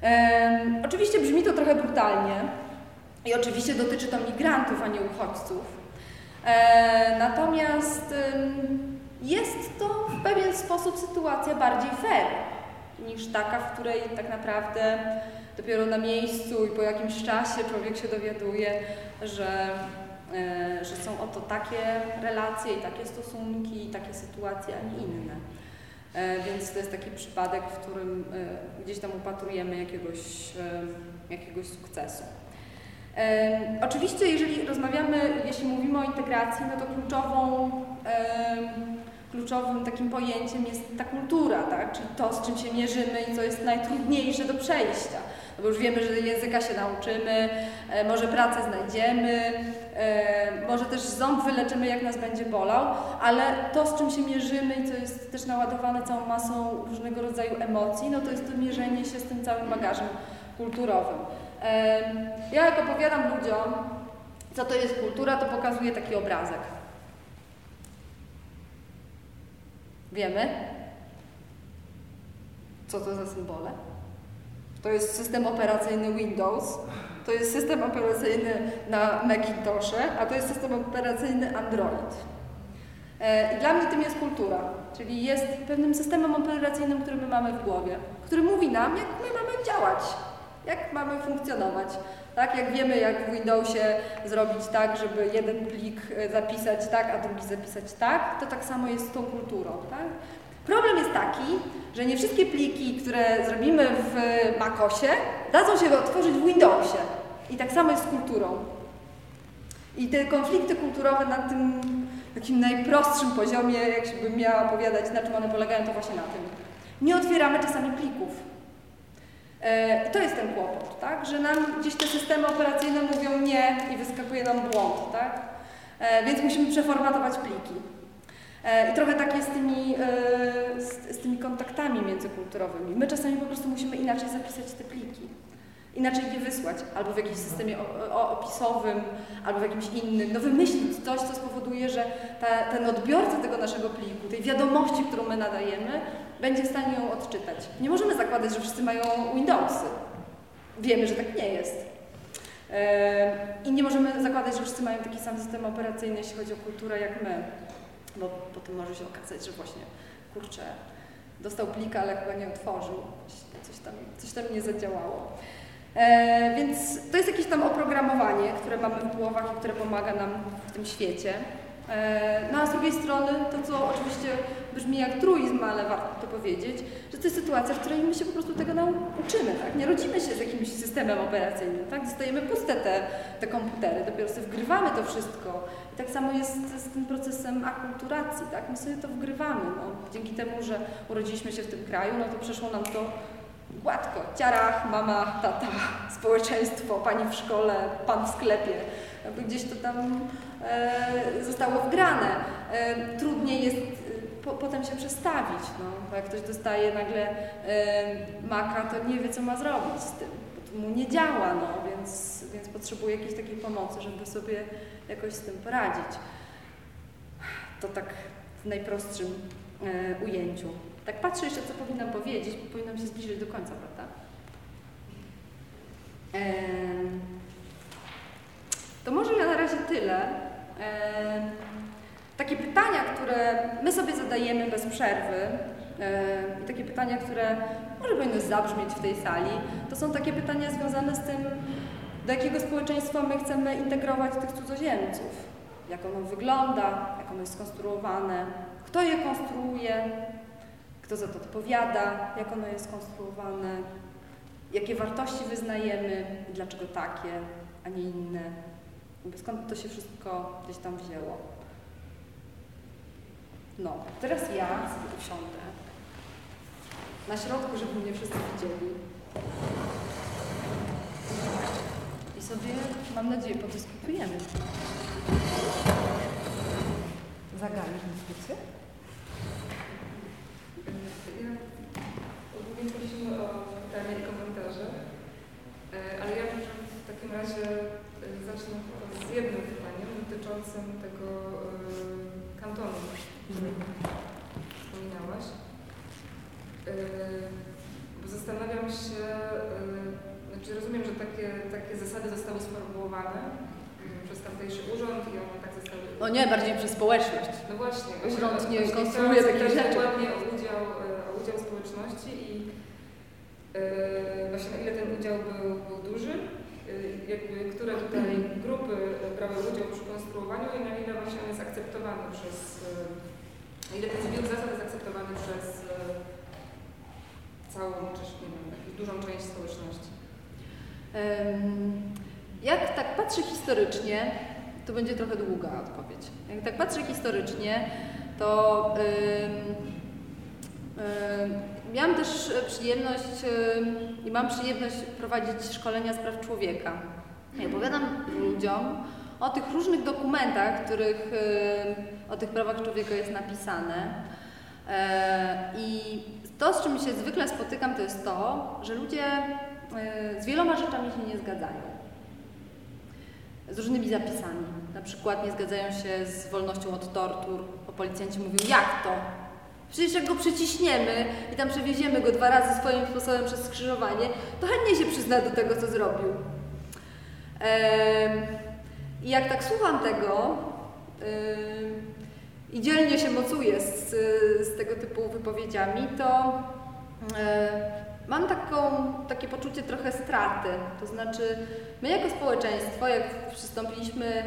Um, oczywiście brzmi to trochę brutalnie i oczywiście dotyczy to migrantów, a nie uchodźców. E, natomiast jest to w pewien sposób sytuacja bardziej fair niż taka, w której tak naprawdę dopiero na miejscu i po jakimś czasie człowiek się dowiaduje, że, że są oto takie relacje i takie stosunki i takie sytuacje, a nie inne. E, więc to jest taki przypadek, w którym gdzieś tam upatrujemy jakiegoś, jakiegoś sukcesu. Oczywiście, jeżeli rozmawiamy, jeśli mówimy o integracji, no to kluczową, kluczowym takim pojęciem jest ta kultura, tak? czyli to, z czym się mierzymy i co jest najtrudniejsze do przejścia. No bo już wiemy, że języka się nauczymy, e, może pracę znajdziemy, e, może też ząb wyleczymy, jak nas będzie bolał, ale to, z czym się mierzymy i co jest też naładowane całą masą różnego rodzaju emocji, no to jest to mierzenie się z tym całym bagażem kulturowym. E, ja jak opowiadam ludziom, co to jest kultura, to pokazuję taki obrazek. Wiemy, co to za symbole? To jest system operacyjny Windows, to jest system operacyjny na Macintosze, a to jest system operacyjny Android. E, I dla mnie tym jest kultura, czyli jest pewnym systemem operacyjnym, który my mamy w głowie, który mówi nam, jak my mamy działać, jak mamy funkcjonować. Tak, jak wiemy, jak w Windowsie zrobić tak, żeby jeden plik e, zapisać tak, a drugi zapisać tak, to tak samo jest z tą kulturą. Tak? Problem jest taki, że nie wszystkie pliki, które zrobimy w Macosie, dadzą się otworzyć w Windowsie. I tak samo jest z kulturą. I te konflikty kulturowe na tym takim najprostszym poziomie, jak się bym miała opowiadać, na czym one polegają, to właśnie na tym. Nie otwieramy czasami plików. E, to jest ten kłopot, tak? że nam gdzieś te systemy operacyjne mówią nie i wyskakuje nam błąd, tak? E, więc musimy przeformatować pliki. E, I trochę tak jest z tymi, z, z tymi kontaktami międzykulturowymi. My czasami po prostu musimy inaczej zapisać te pliki inaczej je wysłać, albo w jakimś systemie opisowym, albo w jakimś innym, no wymyślić coś, co spowoduje, że ta, ten odbiorca tego naszego pliku, tej wiadomości, którą my nadajemy, będzie w stanie ją odczytać. Nie możemy zakładać, że wszyscy mają Windowsy. Wiemy, że tak nie jest. I nie możemy zakładać, że wszyscy mają taki sam system operacyjny, jeśli chodzi o kulturę, jak my. Bo potem może się okazać, że właśnie, kurczę, dostał plika, ale chyba nie otworzył. Coś tam, coś tam nie zadziałało. E, więc to jest jakieś tam oprogramowanie, które mamy w głowach i które pomaga nam w tym świecie. E, no a z drugiej strony to, co oczywiście brzmi jak truizm, ale warto to powiedzieć, że to jest sytuacja, w której my się po prostu tego nauczymy, tak? Nie rodzimy się z jakimś systemem operacyjnym, tak? Dostajemy puste te, te komputery, dopiero sobie wgrywamy to wszystko. Tak samo jest z tym procesem akulturacji, tak? My sobie to wgrywamy, no. Dzięki temu, że urodziliśmy się w tym kraju, no to przeszło nam to gładko. Ciarach, mama, tata, społeczeństwo, pani w szkole, pan w sklepie. Jakby gdzieś to tam e, zostało wgrane. E, trudniej jest e, po, potem się przestawić. No. Jak ktoś dostaje nagle e, maka, to nie wie, co ma zrobić z tym. Bo to mu nie działa, no, więc, więc potrzebuje jakiejś takiej pomocy, żeby sobie jakoś z tym poradzić. To tak w najprostszym e, ujęciu. Tak patrzę jeszcze, co powinnam powiedzieć, bo powinnam się zbliżyć do końca, prawda? To może ja na razie tyle. Takie pytania, które my sobie zadajemy bez przerwy, i takie pytania, które może powinny zabrzmieć w tej sali, to są takie pytania związane z tym, do jakiego społeczeństwa my chcemy integrować tych cudzoziemców. Jak ono wygląda, jak ono jest skonstruowane, kto je konstruuje, kto za to odpowiada, jak ono jest konstruowane, jakie wartości wyznajemy, dlaczego takie, a nie inne. Skąd to się wszystko gdzieś tam wzięło. No, teraz ja sobie usiądę na środku, żeby mnie wszyscy widzieli. Sobie, mam nadzieję, podyskutujemy. Zaganisz dyskusję? Ogólnie prosimy o pytania i komentarze, e, ale ja w takim razie e, zacznę z jednym pytaniem dotyczącym tego takie, zasady zostały sformułowane przez tamtejszy urząd i one tak zostały... No nie, bardziej przez społeczność. No właśnie. Urząd nie konstruuje takich rzeczy. Dokładnie o udział udział społeczności i yy, właśnie na ile ten udział był, był duży, yy, jakby które tutaj grupy brały udział przy konstruowaniu i na ile właśnie on jest akceptowany przez, yy, ile ten zbiór zasad jest akceptowany przez całą, czy nie wiem, dużą część społeczności. Jak tak patrzę historycznie, to będzie trochę długa odpowiedź. Jak tak patrzę historycznie, to Miałam też przyjemność i mam przyjemność prowadzić szkolenia spraw człowieka. Ja opowiadam ludziom o tych różnych dokumentach, których o tych prawach człowieka jest napisane. E, I to, z czym się zwykle spotykam, to jest to, że ludzie z wieloma rzeczami się nie zgadzają. Z różnymi zapisami. Na przykład nie zgadzają się z wolnością od tortur, bo policjanci mówią, jak to? Przecież jak go przyciśniemy i tam przewieziemy go dwa razy swoim sposobem przez skrzyżowanie, to chętnie się przyzna do tego, co zrobił. I jak tak słucham tego i dzielnie się mocuję z, z tego typu wypowiedziami, to mam taką, takie poczucie trochę straty. To znaczy, my jako społeczeństwo, jak przystąpiliśmy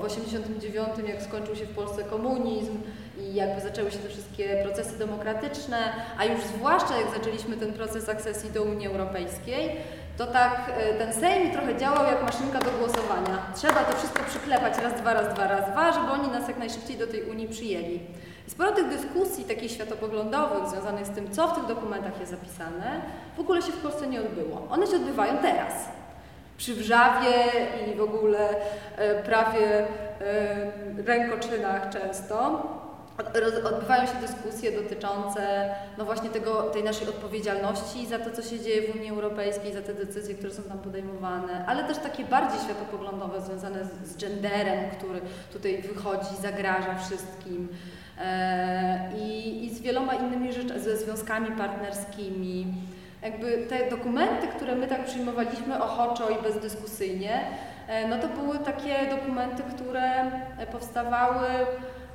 w 89, jak skończył się w Polsce komunizm i jakby zaczęły się te wszystkie procesy demokratyczne, a już zwłaszcza jak zaczęliśmy ten proces akcesji do Unii Europejskiej, to tak e, ten Sejm trochę działał jak maszynka do głosowania. Trzeba to wszystko przyklepać raz, dwa, raz, dwa, raz, dwa, żeby oni nas jak najszybciej do tej Unii przyjęli. I sporo tych dyskusji takich światopoglądowych związanych z tym, co w tych dokumentach jest zapisane, w ogóle się w Polsce nie odbyło. One się odbywają teraz. Przy wrzawie i w ogóle e, prawie e, rękoczynach często odbywają się dyskusje dotyczące no właśnie tego, tej naszej odpowiedzialności za to, co się dzieje w Unii Europejskiej, za te decyzje, które są tam podejmowane, ale też takie bardziej światopoglądowe, związane z, z genderem, który tutaj wychodzi, zagraża wszystkim i, i z wieloma innymi rzeczami, ze związkami partnerskimi. Jakby te dokumenty, które my tak przyjmowaliśmy ochoczo i bezdyskusyjnie, e, no to były takie dokumenty, które powstawały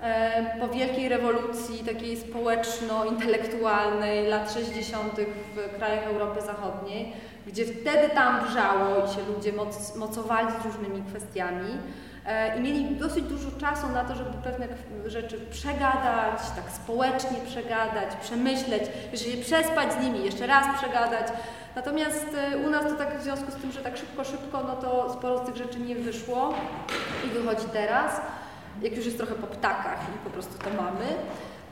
E, po wielkiej rewolucji takiej społeczno-intelektualnej lat 60. w krajach Europy Zachodniej, gdzie wtedy tam wrzało i się ludzie moc, mocowali z różnymi kwestiami e, i mieli dosyć dużo czasu na to, żeby pewne rzeczy przegadać, tak społecznie przegadać, przemyśleć, jeszcze się przespać z nimi, jeszcze raz przegadać. Natomiast e, u nas to tak w związku z tym, że tak szybko, szybko, no to sporo z tych rzeczy nie wyszło i wychodzi teraz jak już jest trochę po ptakach i po prostu to mamy.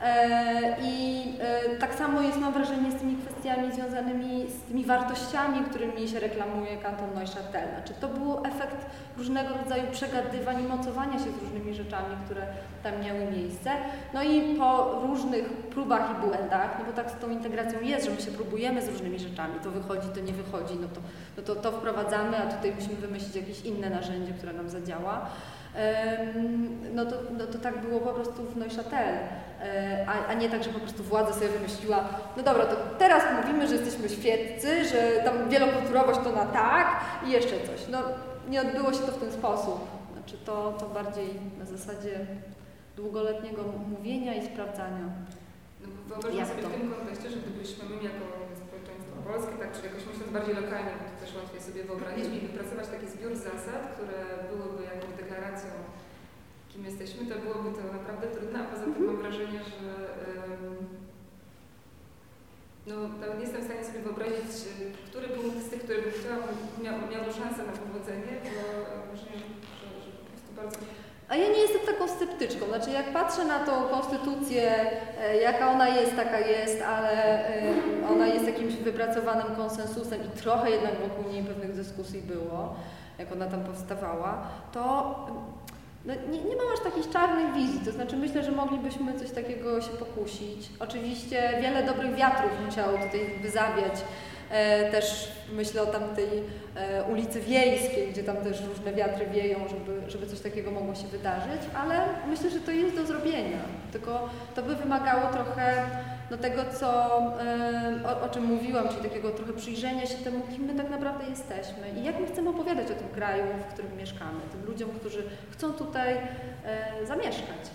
E, I e, tak samo jest, mam wrażenie, z tymi kwestiami związanymi z tymi wartościami, którymi się reklamuje kanton Neuchâtel. Znaczy, to był efekt różnego rodzaju przegadywań i mocowania się z różnymi rzeczami, które tam miały miejsce. No i po różnych próbach i błędach, no bo tak z tą integracją jest, że my się próbujemy z różnymi rzeczami, to wychodzi, to nie wychodzi, no to, no to, to wprowadzamy, a tutaj musimy wymyślić jakieś inne narzędzie, które nam zadziała no to, no to tak było po prostu w Neuchâtel, e, a, a nie tak, że po prostu władza sobie wymyśliła, no dobra, to teraz mówimy, że jesteśmy świeccy, że tam wielokulturowość to na tak i jeszcze coś. No nie odbyło się to w ten sposób. Znaczy to, to bardziej na zasadzie długoletniego mówienia i sprawdzania. No, wyobrażam sobie to? w tym kontekście, że gdybyśmy my jako społeczeństwo polskie, tak, czy jakoś myśląc bardziej lokalnie, bo to też łatwiej sobie wyobrazić, i wypracować taki zbiór zasad, które byłyby kim jesteśmy, to byłoby to naprawdę trudne, a poza tym mam wrażenie, że no, nawet nie jestem w stanie sobie wyobrazić, który punkt z tych, które bym chciała, miał, miał szansę na powodzenie, bo że, że, że po prostu bardzo a ja nie jestem taką sceptyczką. Znaczy, jak patrzę na tą konstytucję, e, jaka ona jest, taka jest, ale e, ona jest jakimś wypracowanym konsensusem i trochę jednak wokół niej pewnych dyskusji było, jak ona tam powstawała, to no, nie, nie mam aż takich czarnych wizji. To znaczy, myślę, że moglibyśmy coś takiego się pokusić. Oczywiście wiele dobrych wiatrów musiało tutaj wyzawiać E, też myślę o tamtej e, ulicy Wiejskiej, gdzie tam też różne wiatry wieją, żeby, żeby coś takiego mogło się wydarzyć, ale myślę, że to jest do zrobienia. Tylko to by wymagało trochę no, tego, co, e, o, o czym mówiłam, czyli takiego trochę przyjrzenia się temu, kim my tak naprawdę jesteśmy i jak my chcemy opowiadać o tym kraju, w którym mieszkamy, tym ludziom, którzy chcą tutaj zamieszkać.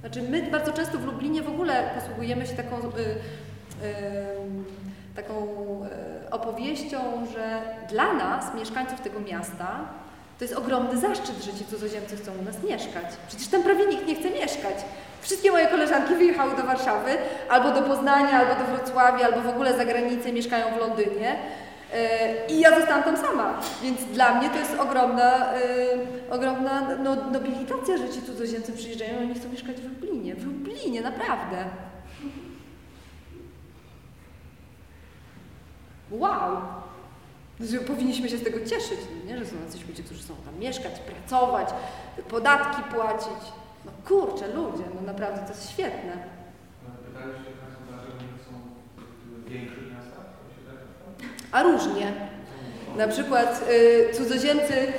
Znaczy my bardzo często w Lublinie w ogóle posługujemy się taką y, taką e, opowieścią, że dla nas, mieszkańców tego miasta, to jest ogromny zaszczyt, że ci cudzoziemcy chcą u nas mieszkać. Przecież tam prawie nikt nie chce mieszkać. Wszystkie moje koleżanki wyjechały do Warszawy, albo do Poznania, albo do Wrocławia, albo w ogóle za granicę, mieszkają w Londynie. E, I ja zostałam tam sama, więc dla mnie to jest ogromna, e, ogromna no, nobilitacja, że ci cudzoziemcy przyjeżdżają i nie chcą mieszkać w Lublinie. W Lublinie, naprawdę. Wow! Że powinniśmy się z tego cieszyć, nie? że są jacyś ludzie, którzy chcą tam mieszkać, pracować, podatki płacić. No kurczę, ludzie, no naprawdę to jest świetne. Się dlaczego nie są w większych miastach? To się tak- A różnie. Na przykład y, cudzoziemcy,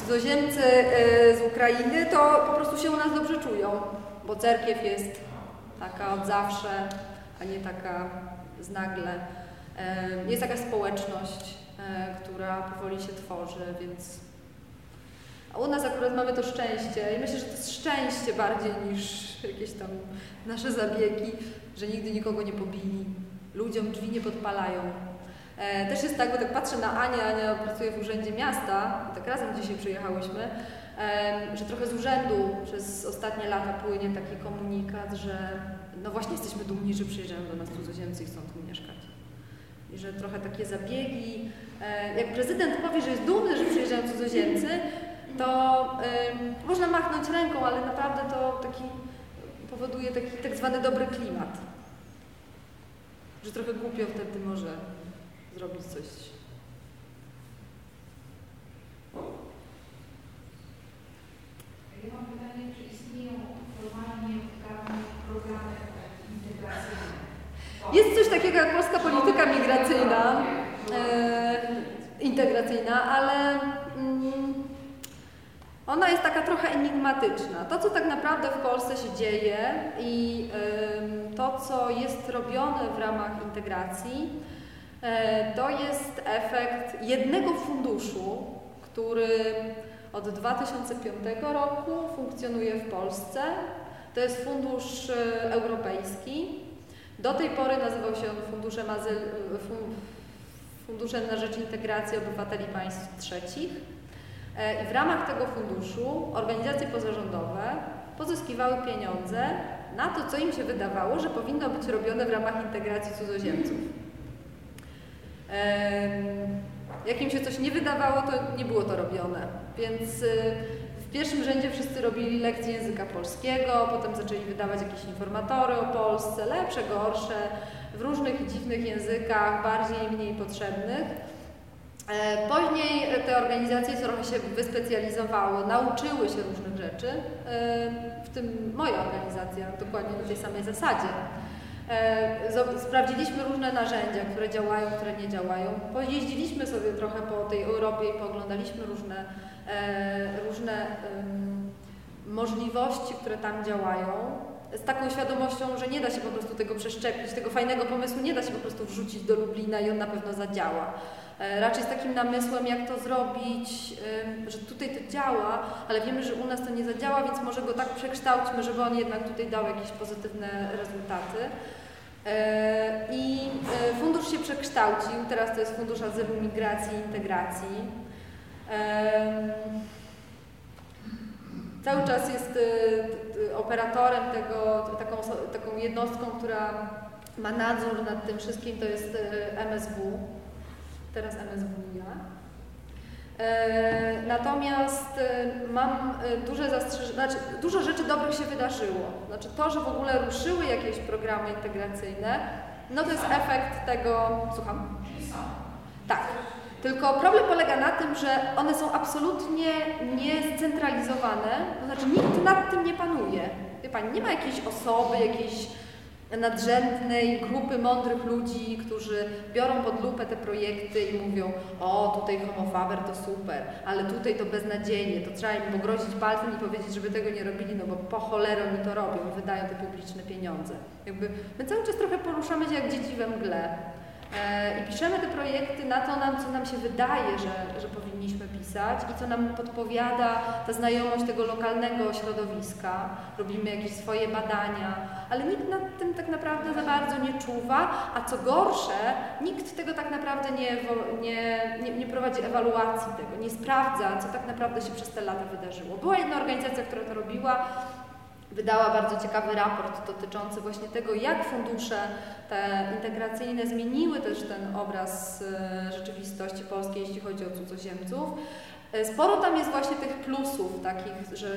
cudzoziemcy y, z Ukrainy to po prostu się u nas dobrze czują, bo cerkiew jest taka od zawsze, a nie taka z nagle. Jest taka społeczność, y, która powoli się tworzy, więc. A u nas akurat mamy to szczęście i myślę, że to jest szczęście bardziej niż jakieś tam nasze zabiegi, że nigdy nikogo nie pobili, ludziom drzwi nie podpalają. E, Też jest tak, bo tak patrzę na Anię, Ania pracuje w Urzędzie Miasta, tak razem dzisiaj przyjechałyśmy, że trochę z urzędu przez ostatnie lata płynie taki komunikat, że no właśnie jesteśmy dumni, że przyjeżdżają do nas cudzoziemcy i chcą tu mieszkać. I że trochę takie zabiegi, e, jak prezydent powie, że jest dumny, że przyjeżdżają cudzoziemcy, to em, można machnąć ręką, ale naprawdę to taki powoduje taki tak zwany dobry klimat. Że trochę głupio wtedy może zrobić coś. Ja mam pytanie, czy istnieją formalnie programy integracyjne? Jest coś takiego jak polska polityka migracyjna, e, integracyjna, ale mm, ona jest taka trochę enigmatyczna. To, co tak naprawdę w Polsce się dzieje i em, to, co jest robione w ramach integracji, e, to jest efekt jednego funduszu, który od 2005 roku funkcjonuje w Polsce. To jest fundusz e, europejski. Do tej pory nazywał się on Funduszem, Azyl, Fun- Funduszem na rzecz Integracji Obywateli Państw Trzecich. E, I w ramach tego funduszu organizacje pozarządowe pozyskiwały pieniądze na to, co im się wydawało, że powinno być robione w ramach integracji cudzoziemców. Em, Jak im się coś nie wydawało, to nie było to robione. Więc y, w pierwszym rzędzie wszyscy robili lekcje języka polskiego, potem zaczęli wydawać jakieś informatory o Polsce, lepsze, gorsze, w różnych dziwnych językach, bardziej i mniej potrzebnych. E, Później te organizacje trochę się wyspecjalizowały, nauczyły się różnych rzeczy, e, w tym moja organizacja, dokładnie na tej samej zasadzie. E, Sprawdziliśmy różne narzędzia, które działają, które nie działają. Pojeździliśmy sobie trochę po tej Europie i pooglądaliśmy różne, różne em, możliwości, które tam działają. Z taką świadomością, że nie da się po prostu tego przeszczepić, tego fajnego pomysłu nie da się po prostu wrzucić do Lublina i on na pewno zadziała. E, Raczej z takim namysłem, jak to zrobić, że tutaj to działa, ale wiemy, że u nas to nie zadziała, więc może go tak przekształćmy, żeby on jednak tutaj dał jakieś pozytywne rezultaty. E, I e, fundusz się przekształcił, teraz to jest Fundusz Azylu, Migracji i Integracji. Cały czas jest y, y, operatorem tego, taką, taką jednostką, która ma nadzór nad tym wszystkim, to jest y, MSW, teraz MSW ja. E, Natomiast mam duże zastrzeżenia, znaczy dużo rzeczy dobrych się wydarzyło. Znaczy to, że w ogóle ruszyły jakieś programy integracyjne, no to jest efekt tego, słucham? Tak. Tylko problem polega na tym, że one są absolutnie niescentralizowane, to znaczy nikt nad tym nie panuje. Wie Pani, nie ma jakiejś osoby, jakiejś nadrzędnej grupy mądrych ludzi, którzy biorą pod lupę te projekty i mówią o, tutaj homofaber to super, ale tutaj to beznadziejnie, to trzeba im pogrozić palcem i powiedzieć, żeby tego nie robili, no bo po cholerę oni to robią wydają te publiczne pieniądze. Jakby my cały czas trochę poruszamy się jak dzieci we mgle. E, I piszemy te projekty na to, co nam się wydaje, że, że powinniśmy pisać i co nam podpowiada ta znajomość tego lokalnego środowiska. Robimy jakieś swoje badania, ale nikt nad tym tak naprawdę za bardzo nie czuwa, a co gorsze, nikt tego tak naprawdę nie, nie, nie, nie prowadzi ewaluacji tego, nie sprawdza, co tak naprawdę się przez te lata wydarzyło. Była jedna organizacja, która to robiła, wydała bardzo ciekawy raport dotyczący właśnie tego, jak fundusze te integracyjne zmieniły też ten obraz e, rzeczywistości polskiej, jeśli chodzi o cudzoziemców. E, Sporo tam jest właśnie tych plusów takich, że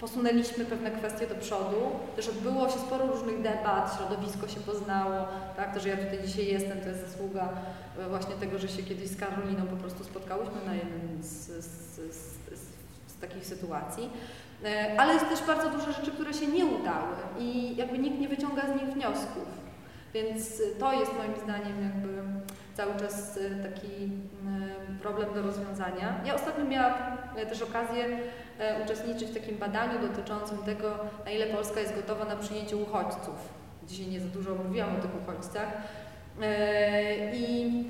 posunęliśmy pewne kwestie do przodu. Też odbyło się sporo różnych debat, środowisko się poznało. Tak? To, że ja tutaj dzisiaj jestem, to jest zasługa e, właśnie tego, że się kiedyś z Karoliną po prostu spotkałyśmy na jednym z, z, z, z takich sytuacji. E, ale jest też bardzo dużo rzeczy, które się nie udały i jakby nikt nie wyciąga z nich wniosków. Więc to jest moim zdaniem jakby cały czas e, taki problem do rozwiązania. Ja ostatnio miałam też okazję e, uczestniczyć w takim badaniu dotyczącym tego, na ile Polska jest gotowa na przyjęcie uchodźców. Dzisiaj nie za dużo mówiłam o tych uchodźcach. I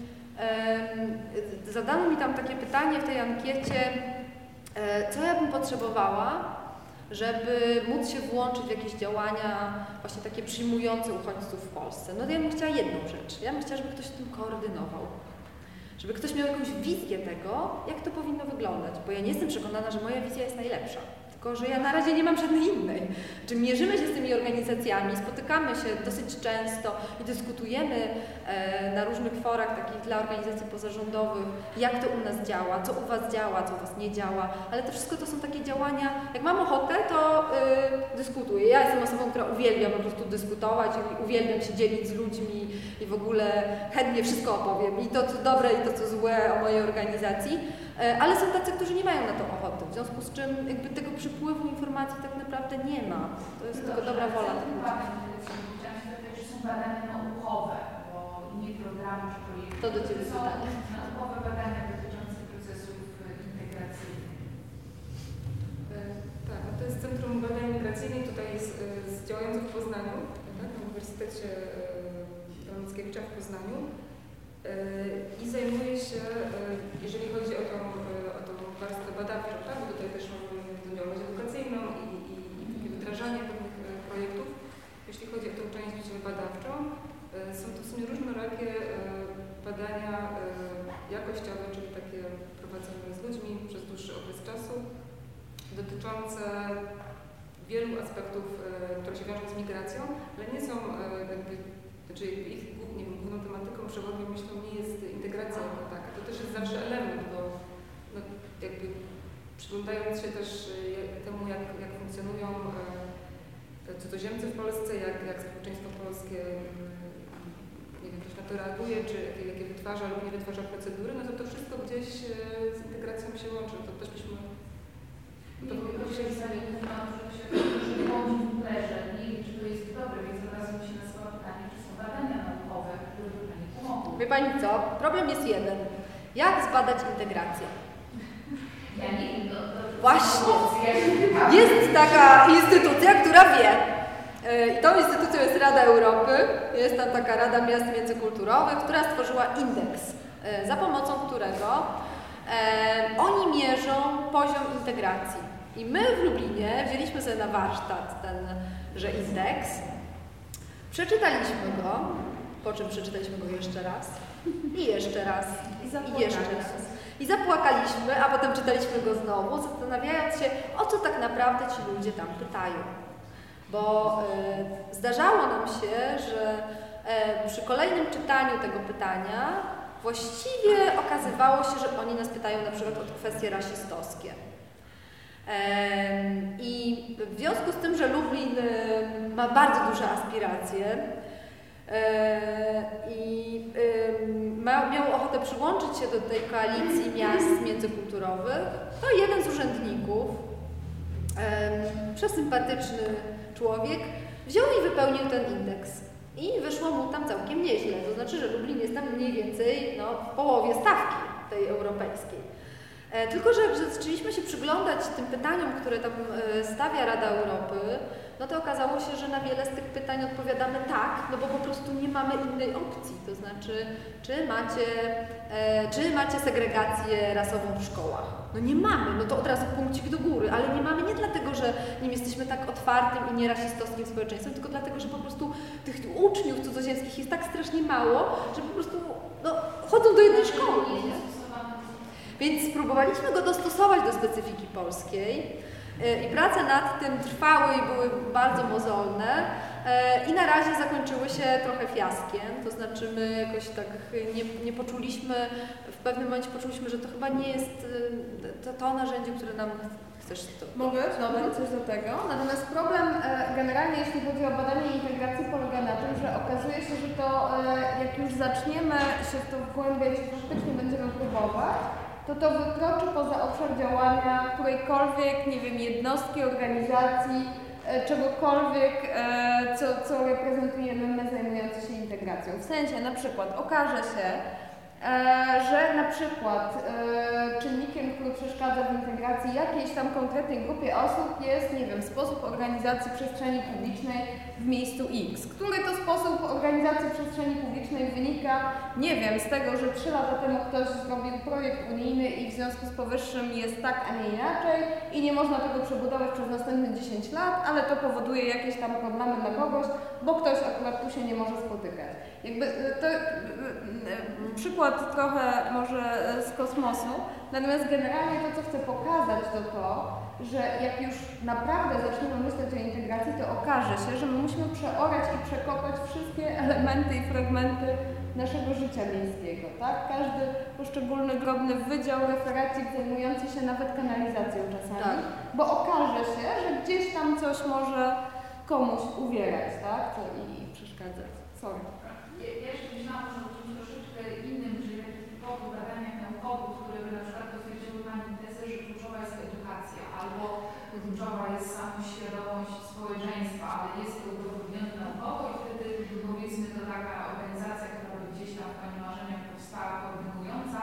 zadano mi tam takie pytanie w tej ankiecie, co ja bym potrzebowała, żeby móc się włączyć w jakieś działania właśnie takie przyjmujące uchodźców w Polsce. No to ja bym chciała jedną rzecz. Ja bym chciała, żeby ktoś tym koordynował. Żeby ktoś miał jakąś wizję tego, jak to powinno wyglądać, bo ja nie jestem przekonana, że moja wizja jest najlepsza. Tylko, że ja na razie nie mam żadnej innej. Czy mierzymy się z tymi organizacjami, spotykamy się dosyć często i dyskutujemy na różnych forach takich dla organizacji pozarządowych, jak to u nas działa, co u Was działa, co u Was nie działa, ale to wszystko to są takie działania, jak mam ochotę, to y, dyskutuję. Ja jestem osobą, która uwielbia po prostu dyskutować uwielbiam się dzielić z ludźmi i w ogóle chętnie wszystko opowiem. I to, co dobre, i to, co złe o mojej organizacji. E, ale są tacy, którzy nie mają na to ochoty, w związku z czym jakby tego przypływu informacji tak naprawdę nie ma. To jest tylko dobra wola. Badania To do Ciebie są naukowe badania dotyczące procesów integracyjnych. E, tak, to jest Centrum Badań Migracyjnych, tutaj jest z, działające w Poznaniu, tak, na Uniwersytecie Mickiewicza w Poznaniu. I zajmuje się, jeżeli chodzi o tą, o tą warstwę badawczą, tak? bo tutaj też mamy działalność edukacyjną i, i, i wdrażanie pewnych projektów. Jeśli chodzi o tą część badawczą, są to w sumie różnorakie badania jakościowe, czyli takie prowadzone z ludźmi przez dłuższy okres czasu, dotyczące wielu aspektów, które się wiążą z migracją, ale nie są jakby, znaczy ich nie wiem, główną tematyką, przewodnią myślą nie jest integracja jako taka. To też jest zawsze element, bo no, jakby przyglądając się też e, temu, jak, jak funkcjonują e, cudzoziemcy w Polsce, jak, jak społeczeństwo polskie nie wiem, ktoś na to reaguje, czy jakie, wytwarza lub nie wytwarza procedury, no to to wszystko gdzieś e, z integracją się łączy. To też byśmy... To tylko się że nie wiem, czy to jest dobre, więc od razu mi się nasuwa pytanie, czy są badania naukowe, które by Pani pomogły. Wie Pani co? Problem jest jeden. Jak zbadać integrację? Ja nie wiem, to, to, Właśnie. Jest taka instytucja, która wie. E, I tą instytucją jest Rada Europy. Jest tam taka Rada Miast Międzykulturowych, która stworzyła indeks, e, za pomocą którego e, oni mierzą poziom integracji. I my w Lublinie wzięliśmy sobie na warsztat tenże indeks, przeczytaliśmy go, po czym przeczytaliśmy go jeszcze raz i jeszcze raz i, i jeszcze raz. I zapłakaliśmy, a potem czytaliśmy go znowu, zastanawiając się, o co tak naprawdę ci ludzie tam pytają. Bo y, zdarzało nam się, że y, przy kolejnym czytaniu tego pytania właściwie okazywało się, że oni nas pytają na przykład o kwestie rasistowskie. I w związku z tym, że Lublin ma bardzo duże aspiracje, E, i miał ochotę przyłączyć się do tej koalicji miast międzykulturowych, to jeden z urzędników, przesympatyczny człowiek, wziął i wypełnił ten indeks. I wyszło mu tam całkiem nieźle. To znaczy, że Lublin jest tam mniej więcej no, w połowie stawki tej europejskiej. E, tylko, że zaczęliśmy się przyglądać tym pytaniom, które tam e, stawia Rada Europy, no to okazało się, że na wiele z tych pytań odpowiadamy tak, no bo po prostu nie mamy innej opcji. To znaczy, czy macie, e, czy macie segregację rasową w szkołach? No nie mamy, no to od razu punkcik do góry, ale nie mamy nie dlatego, że nie jesteśmy tak otwartym i nierasistowskim społeczeństwem, tylko dlatego, że po prostu tych uczniów cudzoziemskich jest tak strasznie mało, że po prostu no, chodzą do jednej szkoły. Nie? Więc spróbowaliśmy go dostosować do specyfiki polskiej. I prace nad tym trwały i były bardzo mozolne. E, I na razie zakończyły się trochę fiaskiem, to znaczy my jakoś tak nie, nie poczuliśmy, w pewnym momencie poczuliśmy, że to chyba nie jest e, to, to narzędzie, które nam chcesz to. Mogę dodać coś do tego? Natomiast problem e, generalnie, jeśli chodzi o badanie integracji, polega na tym, że okazuje się, że to jak już zaczniemy się w to wgłębiać faktycznie będziemy próbować, to to wykroczy poza obszar działania którejkolwiek, nie wiem, jednostki, organizacji, E, czegokolwiek, e, co, co reprezentujemy my zajmujący się integracją. W sensie na przykład okaże się, że na przykład e, czynnikiem, który przeszkadza w integracji jakiejś tam konkretnej grupie osób jest, nie wiem, sposób organizacji przestrzeni publicznej w miejscu X, który to sposób organizacji przestrzeni publicznej wynika, nie wiem, z tego, że trzy lata temu ktoś zrobił projekt unijny i w związku z powyższym jest tak, a nie inaczej i nie można tego przebudować przez następne 10 lat, ale to powoduje jakieś tam problemy dla kogoś, bo ktoś akurat tu się nie może spotykać. Jakby e, to przykład przykład trochę może e, z kosmosu, natomiast generalnie to, co chcę pokazać, to to, że jak już naprawdę zaczniemy myśleć o integracji, to okaże się, że my musimy przeorać i przekopać wszystkie elementy i fragmenty naszego życia miejskiego, tak? Każdy poszczególny drobny wydział, referacik zajmujący się nawet kanalizacją czasami, tak. bo okaże się, że gdzieś tam coś może komuś uwierać, tak? To i, i przeszkadzać. Sorry. Jeszcze myślałam o czymś troszeczkę innym, typowych badaniach naukowych, które by na przykład potwierdziły Pani tezę, że kluczowa jest edukacja albo kluczowa jest samoświadomość społeczeństwa, ale jest to udowodnione naukowo i wtedy powiedzmy to taka organizacja, która by gdzieś tam w Pani marzeniach powstała, koordynująca,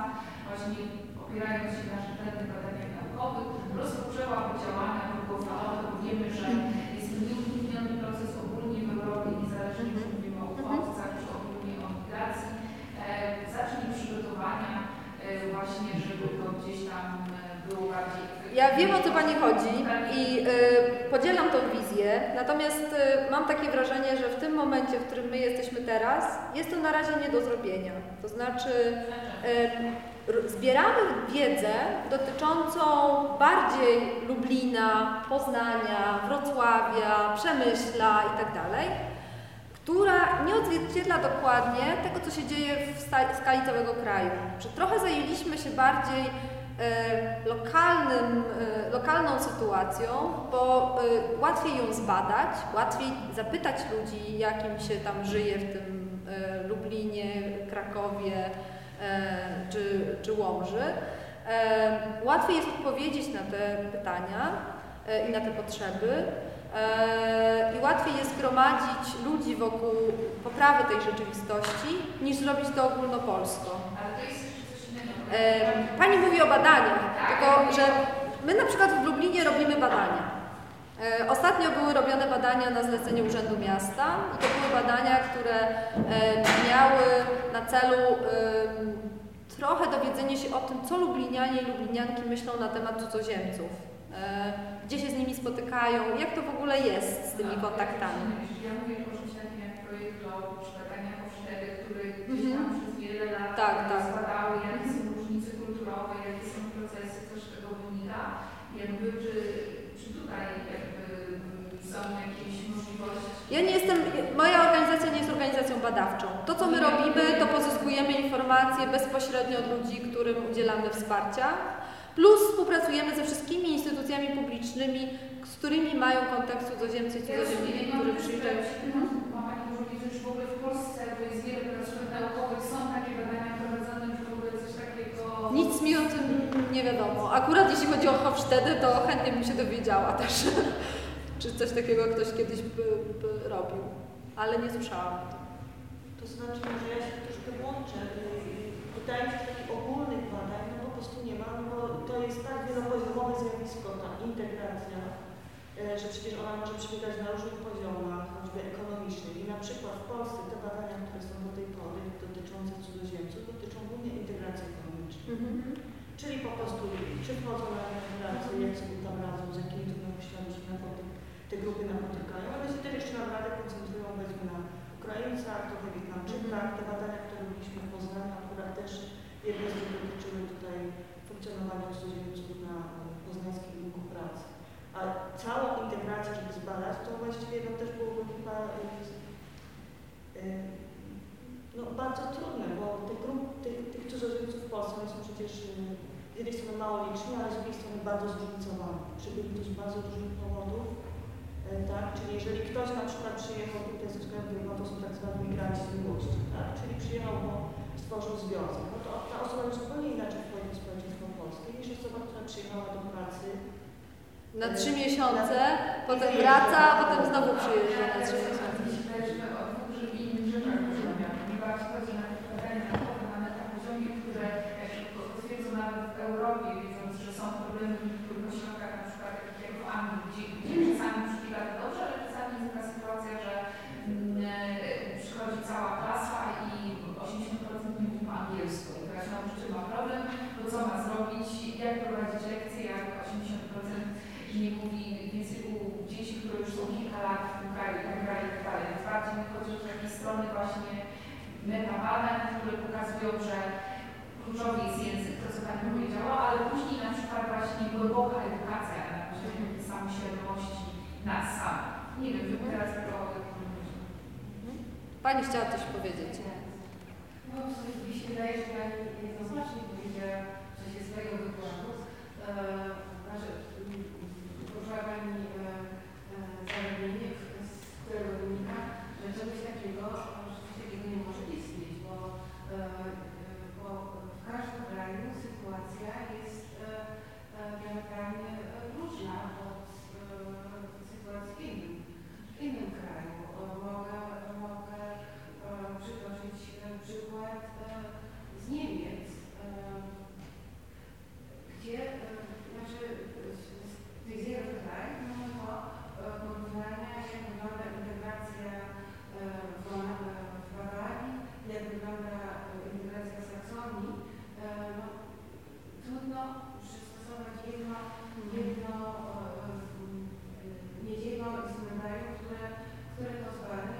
właśnie opierając się na rzetelnych badaniach naukowych, rozpoczęła działania długofalowe, bo wiemy, że jest nieunikniony proces ogólnie w Europie, niezależnie czy mówimy o uchodźcach, czy ogólnie o migracji, E, zacznie przygotowania e, właśnie, żeby to gdzieś tam e, było bardziej ja wiem o co Pani chodzi i y, podzielam tą wizję, natomiast y, mam takie wrażenie, że w tym momencie, w którym my jesteśmy teraz, jest to na razie nie do zrobienia. To znaczy y, zbieramy wiedzę dotyczącą bardziej Lublina, Poznania, Wrocławia, Przemyśla itd. Tak która nie odzwierciedla dokładnie tego, co się dzieje w skali całego kraju. Że trochę zajęliśmy się bardziej e, lokalnym, e, lokalną sytuacją, bo e, łatwiej ją zbadać, łatwiej zapytać ludzi, jak im się tam żyje w tym e, Lublinie, Krakowie e, czy, czy Łomży. E, łatwiej jest odpowiedzieć na te pytania i na te potrzeby. E, i łatwiej jest gromadzić ludzi wokół poprawy tej rzeczywistości, niż zrobić to ogólnopolsko. Pani mówi o badaniach, tylko że my na przykład w Lublinie robimy badania. E, ostatnio były robione badania na zlecenie Urzędu Miasta i to były badania, które miały na celu trochę dowiedzenie się o tym, co Lublinianie i Lublinianki myślą na temat cudzoziemców. E, gdzie się z nimi spotykają, jak to w ogóle jest z tymi kontaktami. Ja mówię o czymś takim jak projekt LOW, czy badania Hofstede, które gdzieś tam mhm. przez wiele lat tak, tak są różnice kulturowe, jakie są procesy, co z tego wynika. Jakby, czy, czy tutaj jakby są jakieś możliwości? Ja nie jestem, moja organizacja nie jest organizacją badawczą. To, co my robimy, to pozyskujemy informacje bezpośrednio od ludzi, którym udzielamy wsparcia. Plus współpracujemy ze wszystkimi instytucjami publicznymi, z którymi mają kontakt cudzoziemcy i cudzoziemniki, którzy przyjeżdżają. Mhm. Ma Pani wiedzy, czy w ogóle w Polsce, bo jest wiele placówek naukowych, są takie badania prowadzone, czy w ogóle coś takiego... Nic mi o tym nie wiadomo. Akurat jeśli chodzi o Hofstede, to chętnie bym się dowiedziała też, czy coś takiego ktoś kiedyś by, by robił, ale nie słyszałam. To znaczy, że ja się troszkę włączę. Wydaje mi się takich ogólnych badań, no po prostu nie ma, bo to jest tak wielopoziomowe zjawisko, ta integracja, e, że przecież ona może przebiegać na różnych poziomach, choćby ekonomicznych. I na przykład w Polsce te badania, które są do tej pory dotyczące cudzoziemców, dotyczą głównie integracji ekonomicznej. Mm -hmm. Czyli po prostu na integrację, jak sobie tam radzą, z jakimi trudnościami się te grupy napotykają, ale się też jeszcze naprawdę koncentrują powiedzmy na Ukraińcach, trochę Wietnamczykach. Te badania, które robiliśmy w Poznaniu, akurat też jedne z nich dotyczyły tutaj funkcjonowania cudzoziemców na poznańskim rynku pracy. A całą integrację, żeby zbadać, to właściwie no, też byłoby chyba y, y, no, bardzo trudne, bo tych grup, tych, tych cudzoziemców w Polsce są przecież y, jednej strony mało liczni, ale z drugiej strony bardzo zróżnicowani. Przybyli tu z bardzo różnych powodów. E, tak? Czyli jeżeli ktoś na przykład przyjechał tutaj ze względu, no to są tak zwani migranci z miłości, tak? czyli przyjechał, bo stworzył związek, no to ta osoba już zupełnie inaczej wchodzi w społeczeństwo polskie niż osoba, która przyjechała do pracy. Na trzy miesiące, potem wraca, a potem znowu przyjeżdża na trzy miesiące. Myśleliśmy o dwóch zupełnie innych rzeczach rozmawiamy, ponieważ chodzi na te badania naukowe mamy na poziomie, które jak potwierdzą Europie, wiedząc, że są problemy w ośrodkach, na przykład takich jak w Anglii, gdzie, gdzie czasami przybiega to dobrze, ale czasami jest taka sytuacja, że mm, e, przychodzi cała klasa i 80% nie mówi po angielsku. I teraz nauczyciel ma problem, to co ma zrobić, jak prowadzić lekcje, jak 80% nie mówi w języku dzieci, które już są kilka lat w tym kraju i tak dalej, i tak dalej. Bardziej mi chodzi o takie strony właśnie metabadań, które pokazują, że kluczowy jest język, to co Pani powiedziała, ale później na przykład właśnie głęboka edukacja na poziomie samoświadomości nas samych. Nie wiem, żeby teraz tego... Pani chciała coś powiedzieć. No, mi się wydaje, że Pani jednoznacznie powiedziała w czasie swojego wykładu, znaczy, m, poruszyła Pani e, e, zagadnienie, z którego wynika, że czegoś takiego nie może istnieć, bo, e, e, bo w każdym kraju sytuacja jest e, e, diametralnie różna od e, sytuacji w innym, w innym kraju. E, Mogę, mogę e, przytoczyć e, przykład e, z Niemiec, e, gdzie, e, znaczy z tych krajów mamy do e, porównania, jak wygląda integracja e, w Bama- w Bawarii, jak wygląda e, integracja w Saksonii. E, No, trudno przystosować jedno, jedno mieć jedno instrumentarium, które, które to zbada,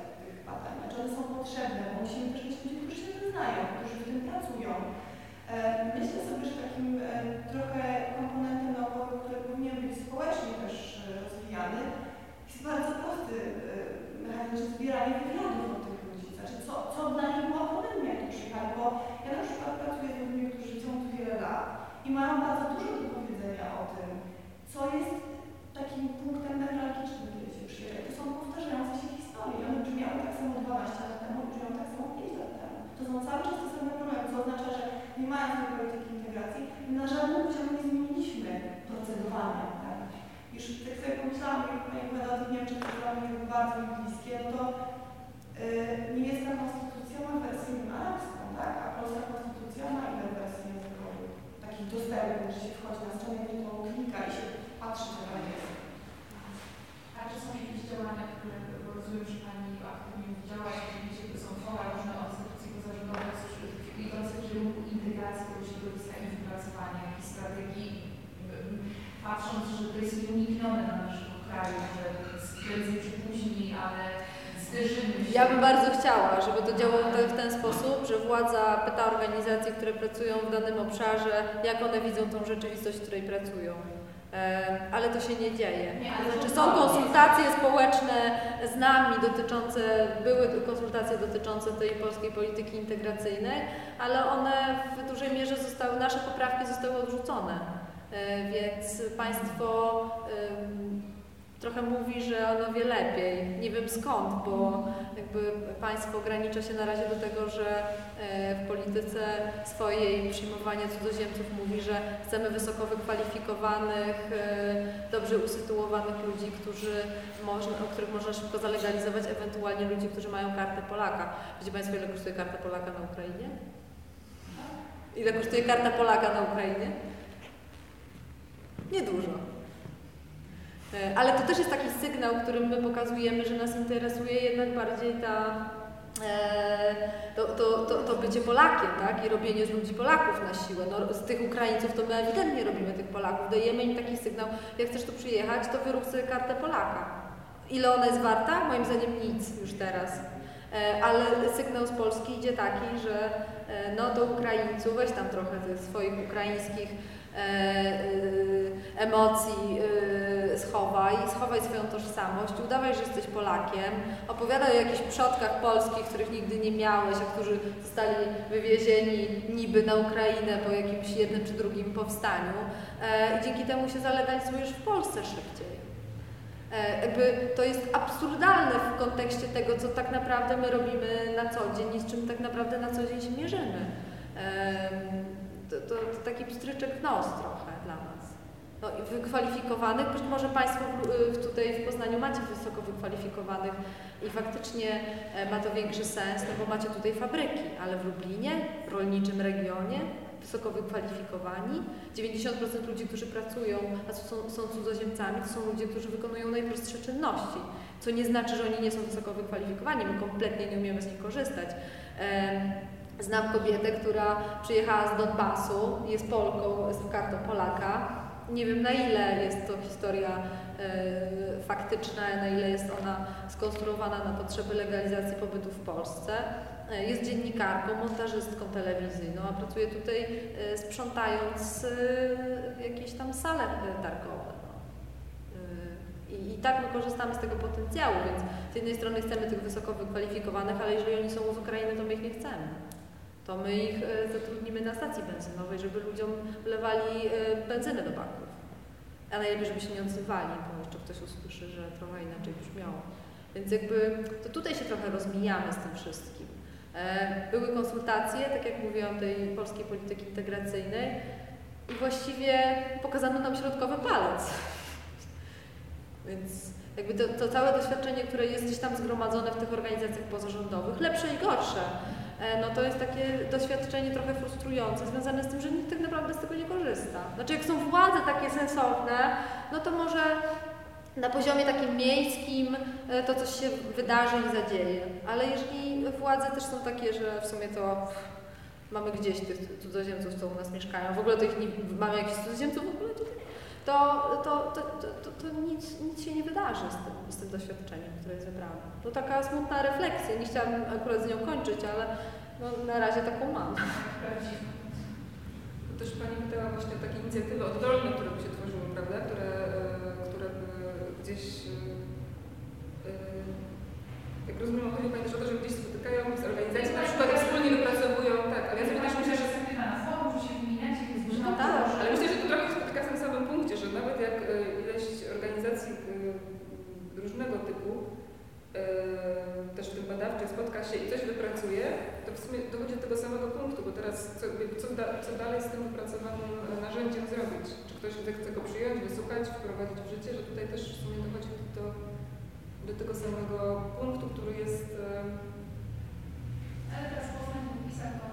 od tych badań. Znaczy one są potrzebne, bo musimy też mieć ludzi, którzy się znają, którzy w tym pracują. E, myślę sobie, że takim e, trochę komponentem naukowym, który powinien być społecznie też e, rozwijany, jest bardzo prosty mechanizm zbierania wywiadów od tych ludzi. Znaczy, co, co dla nich było problemem, jak bo ja na przykład pracuję z ludźmi, którzy są tu wiele lat i mają bardzo dużo do powiedzenia o tym, co jest takim punktem newralgicznym, kiedy się przyjeżdża. To są powtarzające się historie. One brzmiały tak samo 12 lat temu, brzmią tak samo 5 lat temu. To są cały czas te same problemy, co oznacza, że nie mając tej polityki integracji, na żadnym poziomie nie zmieniliśmy procedowania. Tak? Już tak sobie pomyślałam, jak Pani opowiada o tych Niemczech, które dla mnie bardzo mi bliskie, no to yy, niemiecka konstytucja ma wersję arabską, tak? a polska konstytucja ma inne wersje językowe, takich dostępnych, że się wchodzi na stronę, gdzie to klika i się patrzy, jest. A czy są jakieś działania, które, rozumiem, że Pani aktywnie widziała, że to są fora różne od instytucji pozarządowych idące w kierunku integracji tego środowiska i wypracowania jakiejś strategii, patrząc, że to jest nieuniknione na naszym kraju, że prędzej czy później, ale. Ja bym bardzo chciała, żeby to działało w ten sposób, że władza pyta organizacje, które pracują w danym obszarze, jak one widzą tą rzeczywistość, w której pracują ale to się nie dzieje. Znaczy są konsultacje społeczne z nami dotyczące, były konsultacje dotyczące tej polskiej polityki integracyjnej, ale one w dużej mierze zostały, nasze poprawki zostały odrzucone. E, więc państwo trochę mówi, że ono wie lepiej. Nie wiem skąd, bo jakby państwo ogranicza się na razie do tego, że e, w polityce swojej przyjmowania cudzoziemców mówi, że chcemy wysoko wykwalifikowanych, e, dobrze usytuowanych ludzi, którzy można, o których można szybko zalegalizować, ewentualnie ludzi, którzy mają kartę Polaka. Wiecie Państwo, ile kosztuje karta Polaka na Ukrainie? Ile kosztuje karta Polaka na Ukrainie? Niedużo. E, ale to też jest taki sygnał, którym my pokazujemy, że nas interesuje jednak bardziej ta, e, to, to, to, to bycie Polakiem, tak? I robienie z ludzi Polaków na siłę. No, z tych Ukraińców to my ewidentnie robimy tych Polaków. Dajemy im taki sygnał, jak chcesz tu przyjechać, to wyrób sobie kartę Polaka. Ile ona jest warta? Moim zdaniem nic już teraz. E, ale sygnał z Polski idzie taki, że no do Ukraińców, weź tam trochę tych swoich ukraińskich emocji schowaj, schowaj swoją tożsamość, udawaj, że jesteś Polakiem, opowiadaj o jakichś przodkach polskich, których nigdy nie miałeś, a którzy zostali wywiezieni niby na Ukrainę po jakimś jednym czy drugim powstaniu e, i dzięki temu się zalegalizujesz w Polsce szybciej. E, jakby to jest absurdalne w kontekście tego, co tak naprawdę my robimy na co dzień i z czym tak naprawdę na co dzień się mierzymy. To, to, to taki pstryczek w nos trochę dla nas. No, i wykwalifikowanych, być może Państwo w, tutaj w Poznaniu macie wysoko wykwalifikowanych i faktycznie e, ma to większy sens, no bo macie tutaj fabryki, ale w Lublinie, rolniczym regionie, wysoko wykwalifikowani. 90% ludzi, którzy pracują, a są, są cudzoziemcami, to są ludzie, którzy wykonują najprostsze czynności, co nie znaczy, że oni nie są wysoko wykwalifikowani, my kompletnie nie umiemy z nich korzystać. Znam kobietę, która przyjechała z Donbasu, jest Polką, z kartą Polaka. Nie wiem na ile jest to historia e, faktyczna, na ile jest ona skonstruowana na potrzeby legalizacji pobytu w Polsce. E, jest dziennikarką, montażystką telewizyjną, a pracuje tutaj e, sprzątając jakieś tam sale targowe. No. I, I tak my korzystamy z tego potencjału, więc z jednej strony chcemy tych wysoko wykwalifikowanych, ale jeżeli oni są z Ukrainy, to my ich nie chcemy. To my ich zatrudnimy na stacji benzynowej, żeby ludziom wlewali benzynę do banków. A najlepiej, żeby się nie odzywali, bo jeszcze ktoś usłyszy, że trochę inaczej brzmiało. Więc jakby to tutaj się trochę rozmijamy z tym wszystkim. E, były konsultacje, tak jak mówiłam, tej polskiej polityki integracyjnej i właściwie pokazano nam środkowy palec. Więc jakby to, to, całe doświadczenie, które jest gdzieś tam zgromadzone w tych organizacjach pozarządowych, lepsze i gorsze, e, no to jest takie doświadczenie trochę frustrujące, związane z tym, że nikt tak naprawdę z tego nie korzysta. Znaczy jak są władze takie sensowne, no to może na poziomie takim miejskim e, to coś się wydarzy i zadzieje. Ale jeżeli władze też są takie, że w sumie to mamy gdzieś tych cudzoziemców, co u nas mieszkają, w ogóle to ich nie, mamy jakichś cudzoziemców w ogóle tutaj, to, to, to, to, to, nic, nic się nie wydarzy z tym, z tym doświadczeniem, które jest wybrane. To taka smutna refleksja. Nie chciałabym akurat z nią kończyć, ale no, na razie taką mam. To też Pani pytała właśnie o takie inicjatywy oddolne, które by się tworzyły, prawda? Które gdzieś, y, y, jak rozumiem, chodzi Pani też o to, że gdzieś spotykają z organizacji, na przykład wspólnie wypracowują, tak, ale ja sobie też myślę, że... No tak, ale myślę, że to trochę spotyka w tym samym punkcie, że nawet jak y, ileś organizacji różnego typu, też w tym badawczym spotka się i coś wypracuje, to w sumie dochodzi do tego samego punktu, bo teraz co, co, da, co dalej z tym wypracowanym narzędziem zrobić? Czy ktoś chce go przyjąć, wysłuchać, wprowadzić w życie, że tutaj też w sumie dochodzi do, do tego samego punktu, który jest... Ale teraz Poznań podpisał tą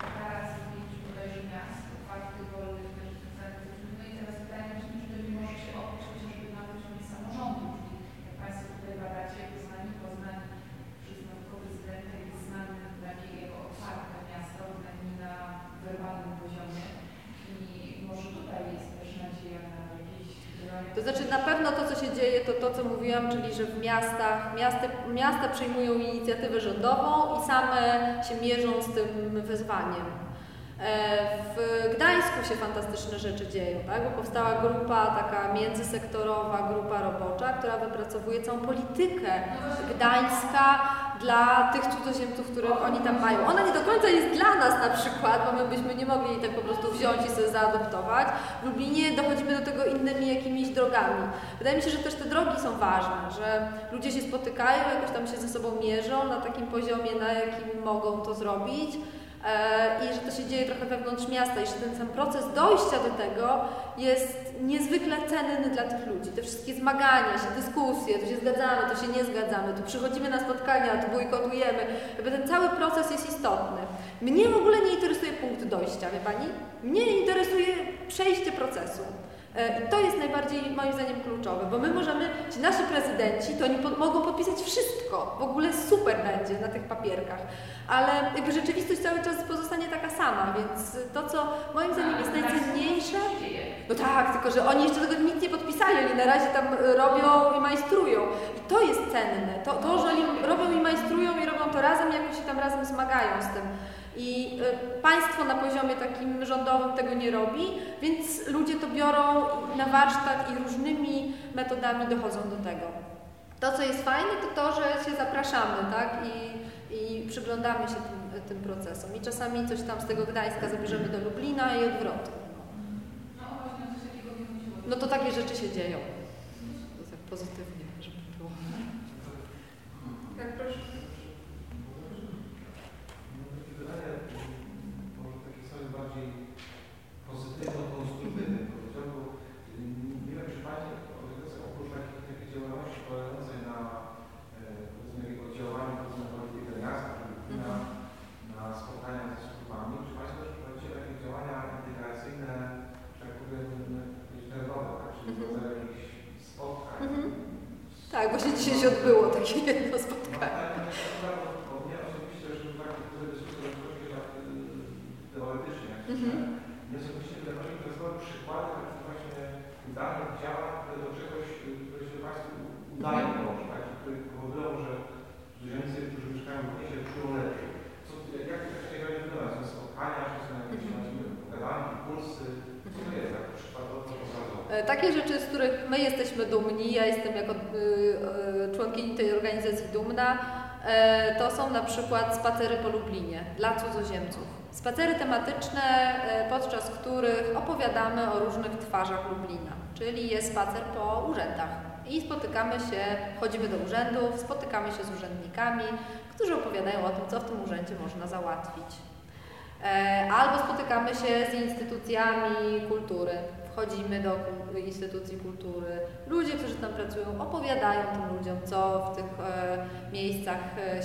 deklarację pięciu bodajże miast, otwartych, wolnych, no i teraz pytanie brzmi, czy to nie może się odbyć chociażby na poziomie samorządu, czyli jak Państwo tutaj badacie, Poznań, Poznań przez nowego prezydenta jest znany takiej jako otwarte miasto, przynajmniej na werbalnym poziomie i może tutaj jest też nadzieja na jakieś to znaczy na pewno to, co się dzieje, to to, co mówiłam, czyli że w miastach, miasta, miasta przyjmują inicjatywę rządową i same się mierzą z tym wyzwaniem. E, w Gdańsku się fantastyczne rzeczy dzieją, tak? bo powstała grupa taka międzysektorowa, grupa robocza, która wypracowuje całą politykę Gdańska dla tych cudzoziemców, których oni tam mają. Ona nie do końca jest dla nas na przykład, bo my byśmy nie mogli jej tak po prostu wziąć i sobie zaadoptować. W Lublinie dochodzimy do tego innymi jakimiś drogami. Wydaje mi się, że też te drogi są ważne, że ludzie się spotykają, jakoś tam się ze sobą mierzą na takim poziomie, na jakim mogą to zrobić. E, i że to się dzieje trochę wewnątrz miasta i że ten sam proces dojścia do tego jest niezwykle cenny dla tych ludzi. Te wszystkie zmagania się, dyskusje, tu się zgadzamy, tu się nie zgadzamy, tu przychodzimy na spotkania, tu bojkotujemy. Jakby ten cały proces jest istotny. Mnie w ogóle nie interesuje punkt dojścia, wie Pani? Mnie interesuje przejście procesu. E, I to jest najbardziej moim zdaniem kluczowe, bo my możemy, ci nasi prezydenci, to oni po, mogą podpisać wszystko, w ogóle super będzie na tych papierkach, ale jakby rzeczywistość cały czas pozostanie taka sama, więc to, co moim zdaniem jest najcenniejsze, no tak, tylko że oni jeszcze tego nic nie podpisali, oni na razie tam robią i majstrują. I to jest cenne, to, to że oni robią i majstrują i robią to razem, jakoś się tam razem zmagają z tym. I y, państwo na poziomie takim rządowym tego nie robi, więc ludzie to biorą na warsztat i różnymi metodami dochodzą do tego. To, co jest fajne, to to, że się zapraszamy, tak? I, i przyglądamy się tym, tym procesom. I czasami coś tam z tego Gdańska zabierzemy do Lublina i odwrotnie. No to takie rzeczy się dzieją. To tak pozytywnie, żeby było. Tak, proszę. pozytywną, konstruktywną powiedziałbym, nie wiem, czy Pani oprócz takich, takich działalności polegającej na e, powiedzmy oddziałaniu, powiedzmy politykę miasta, na, mhm. na spotkaniach z służbami, czy Państwo też prowadzicie takie działania integracyjne, czy tak powiem, nerwowe, tak? Czyli mm -hmm. jakichś spotkań. Mm -hmm. Tak, właśnie dzisiaj się odbyło takie jedno spotkanie. Mm-hmm mi się, że to jest przykłady takich właśnie udanych działań, które do czegoś, które się Państwu udają dążać, które powodują, że Ludzie, którzy mieszkają w mieście, czują lepiej. Co, jak to się wygląda? Są spotkania, czy są jakieś mm pogadanki, kursy? Co to jest tak przykładowo? E, Takie rzeczy, z których my jesteśmy dumni, ja jestem jako y, y, członkini tej organizacji dumna, e, to są na przykład spacery po Lublinie dla cudzoziemców. Spacery tematyczne, e, podczas których opowiadamy o różnych twarzach Lublina, czyli jest spacer po urzędach. I spotykamy się, chodzimy do urzędów, spotykamy się z urzędnikami, którzy opowiadają o tym, co w tym urzędzie można załatwić. E, Albo spotykamy się z instytucjami kultury, wchodzimy do instytucji kultury. Ludzie, którzy tam pracują, opowiadają tym ludziom, co w tych e, miejscach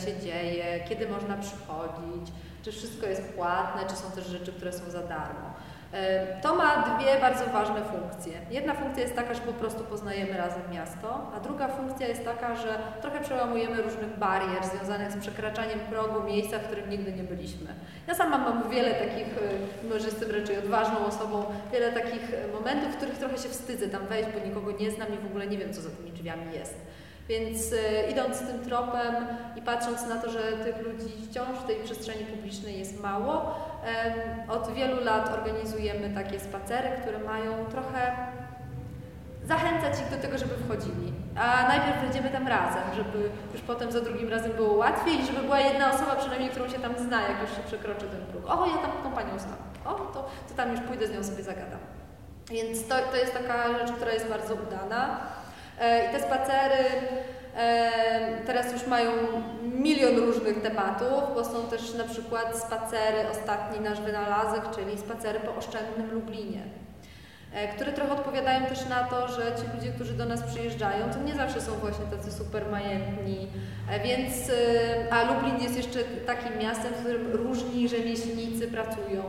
się dzieje, kiedy można przychodzić, czy wszystko jest płatne, czy są też rzeczy, które są za darmo. E, To ma dwie bardzo ważne funkcje. Jedna funkcja jest taka, że po prostu poznajemy razem miasto, a druga funkcja jest taka, że trochę przełamujemy różnych barier związanych z przekraczaniem progu miejsca, w którym nigdy nie byliśmy. Ja sama mam wiele takich, e, mimo że jestem raczej odważną osobą, wiele takich momentów, w których trochę się wstydzę tam wejść, bo nikogo nie znam i w ogóle nie wiem, co za tymi drzwiami jest. Więc e, idąc tym tropem i patrząc na to, że tych ludzi wciąż w tej przestrzeni publicznej jest mało, od wielu lat organizujemy takie spacery, które mają trochę zachęcać ich do tego, żeby wchodzili. A najpierw wejdziemy tam razem, żeby już potem za drugim razem było łatwiej i żeby była jedna osoba przynajmniej, którą się tam zna, jak już się przekroczy ten próg. O, ja tam tą panią znam. O, to, to tam już pójdę z nią sobie zagadam. Więc to, to jest taka rzecz, która jest bardzo udana. E, I te spacery e, teraz już mają milion różnych tematów, bo są też na przykład spacery, ostatni nasz wynalazek, czyli spacery po oszczędnym Lublinie e, które trochę odpowiadają też na to, że ci ludzie, którzy do nas przyjeżdżają, to nie zawsze są właśnie tacy super majętni, więc, a Lublin jest jeszcze takim miastem, w którym różni rzemieślnicy pracują,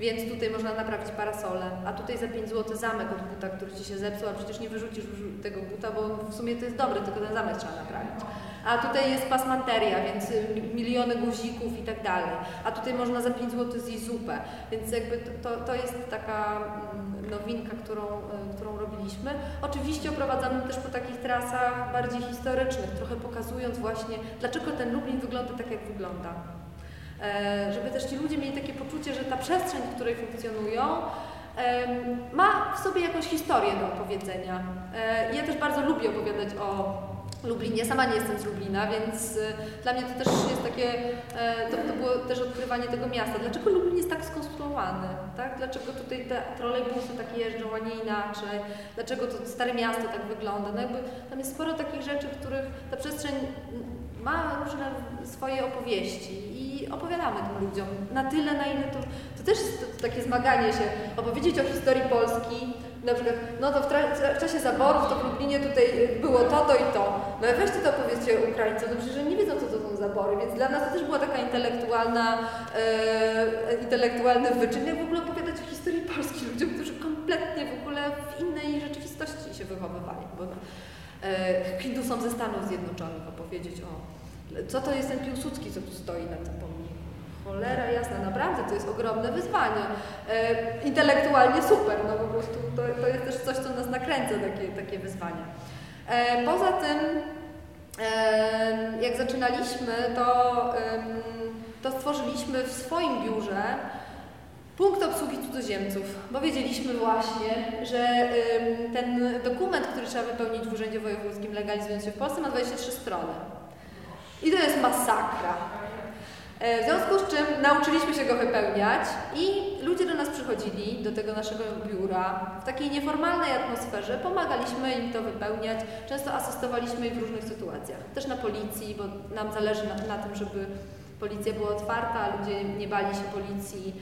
więc tutaj można naprawić parasole, a tutaj za 5 zł zamek od buta, który Ci się zepsuł, a przecież nie wyrzucisz tego buta, bo w sumie to jest dobry, tylko ten zamek trzeba naprawić. A tutaj jest pasmanteria, więc y, miliony guzików i tak dalej. A tutaj można za 5 zł zjeść zupę, więc jakby to, to, jest taka mm, nowinka, którą, y, którą robiliśmy. Oczywiście oprowadzamy też po takich trasach bardziej historycznych, trochę pokazując właśnie, dlaczego ten Lublin wygląda tak, jak wygląda. E, żeby też ci ludzie mieli takie poczucie, że ta przestrzeń, w której funkcjonują, ma w sobie jakąś historię do opowiedzenia. E, Ja też bardzo lubię opowiadać o Lublinie. Sama nie jestem z Lublina, więc e, dla mnie to też jest takie, to, to było też odkrywanie tego miasta. Dlaczego Lublin jest tak skonstruowany? Tak? Dlaczego tutaj te trolejbusy takie jeżdżą, a nie inaczej? Dlaczego to Stare Miasto tak wygląda? No jakby tam jest sporo takich rzeczy, których ta przestrzeń ma różne swoje opowieści i opowiadamy tym ludziom na tyle, na ile to, to też jest takie zmaganie się, opowiedzieć o historii Polski, na przykład, no to w, w czasie zaborów to w Lublinie tutaj było to, to i to. No ale weźcie to opowiedzcie Ukraińcom, no przecież nie wiedzą, co to są zabory, więc dla nas to też była taka intelektualna, e, intelektualny wyczyn, jak w ogóle opowiadać o historii Polski ludziom, którzy kompletnie w ogóle w innej rzeczywistości się wychowywali. Bo, e, Hindusom ze Stanów Zjednoczonych opowiedzieć o co to jest ten Piłsudski, co tu stoi na tym pomniku. Cholera jasna, naprawdę to jest ogromne wyzwanie. E, intelektualnie super, no po prostu to, to jest też coś, co nas nakręca, takie, takie wyzwania. E, poza tym, e, jak zaczynaliśmy, to, to stworzyliśmy w swoim biurze Punkt obsługi cudzoziemców, bo wiedzieliśmy właśnie, że ten dokument, który trzeba wypełnić w Urzędzie Wojewódzkim legalizując się w Polsce ma 23 strony. I to jest masakra. E, W związku z czym nauczyliśmy się go wypełniać i ludzie do nas przychodzili, do tego naszego biura, w takiej nieformalnej atmosferze, pomagaliśmy im to wypełniać, często asystowaliśmy im w różnych sytuacjach. Też na policji, bo nam zależy na, na tym, żeby policja była otwarta, ludzie nie bali się policji,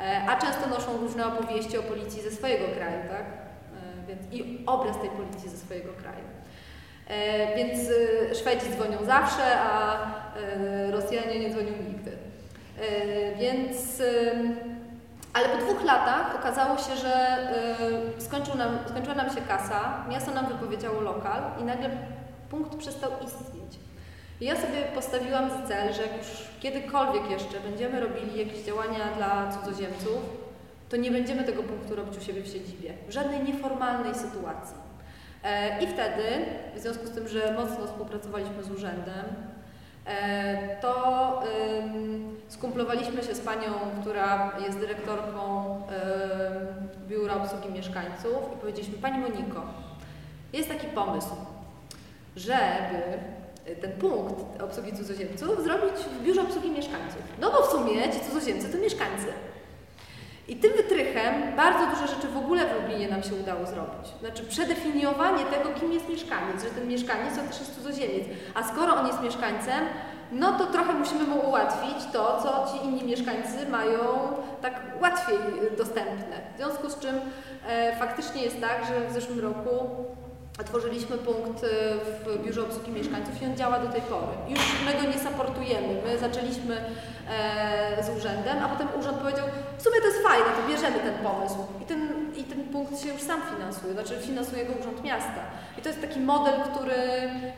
e, a często noszą różne opowieści o policji ze swojego kraju, tak? E, Więc i obraz tej policji ze swojego kraju. E, więc e, Szwedzi dzwonią zawsze, a e, Rosjanie nie dzwonią nigdy. Więc, ale po dwóch latach okazało się, że skończył nam, skończyła nam się kasa, miasto nam wypowiedziało lokal i nagle punkt przestał istnieć. Ja sobie postawiłam za cel, że jak już kiedykolwiek jeszcze będziemy robili jakieś działania dla cudzoziemców, to nie będziemy tego punktu robić u siebie w siedzibie, w żadnej nieformalnej sytuacji. E, I wtedy, w związku z tym, że mocno współpracowaliśmy z urzędem, e, to skumplowaliśmy się z panią, która jest dyrektorką Biura Obsługi Mieszkańców i powiedzieliśmy, Pani Moniko, jest taki pomysł, żeby ten punkt obsługi cudzoziemców zrobić w Biurze Obsługi Mieszkańców. No bo w sumie ci cudzoziemcy to mieszkańcy. I tym wytrychem bardzo dużo rzeczy w ogóle w Lublinie nam się udało zrobić. Znaczy przedefiniowanie tego, kim jest mieszkaniec, że ten mieszkaniec to też jest cudzoziemiec. A skoro on jest mieszkańcem, no to trochę musimy mu ułatwić to, co ci inni mieszkańcy mają tak łatwiej dostępne. W związku z czym e, faktycznie jest tak, że w zeszłym roku Otworzyliśmy punkt y, w Biurze Obsługi Mieszkańców i on działa do tej pory. Już my go nie supportujemy. My zaczęliśmy e, z urzędem, a potem urząd powiedział, w sumie to jest fajne, to bierzemy ten pomysł. I ten, I ten punkt się już sam finansuje, znaczy finansuje go Urząd Miasta. I to jest taki model, który,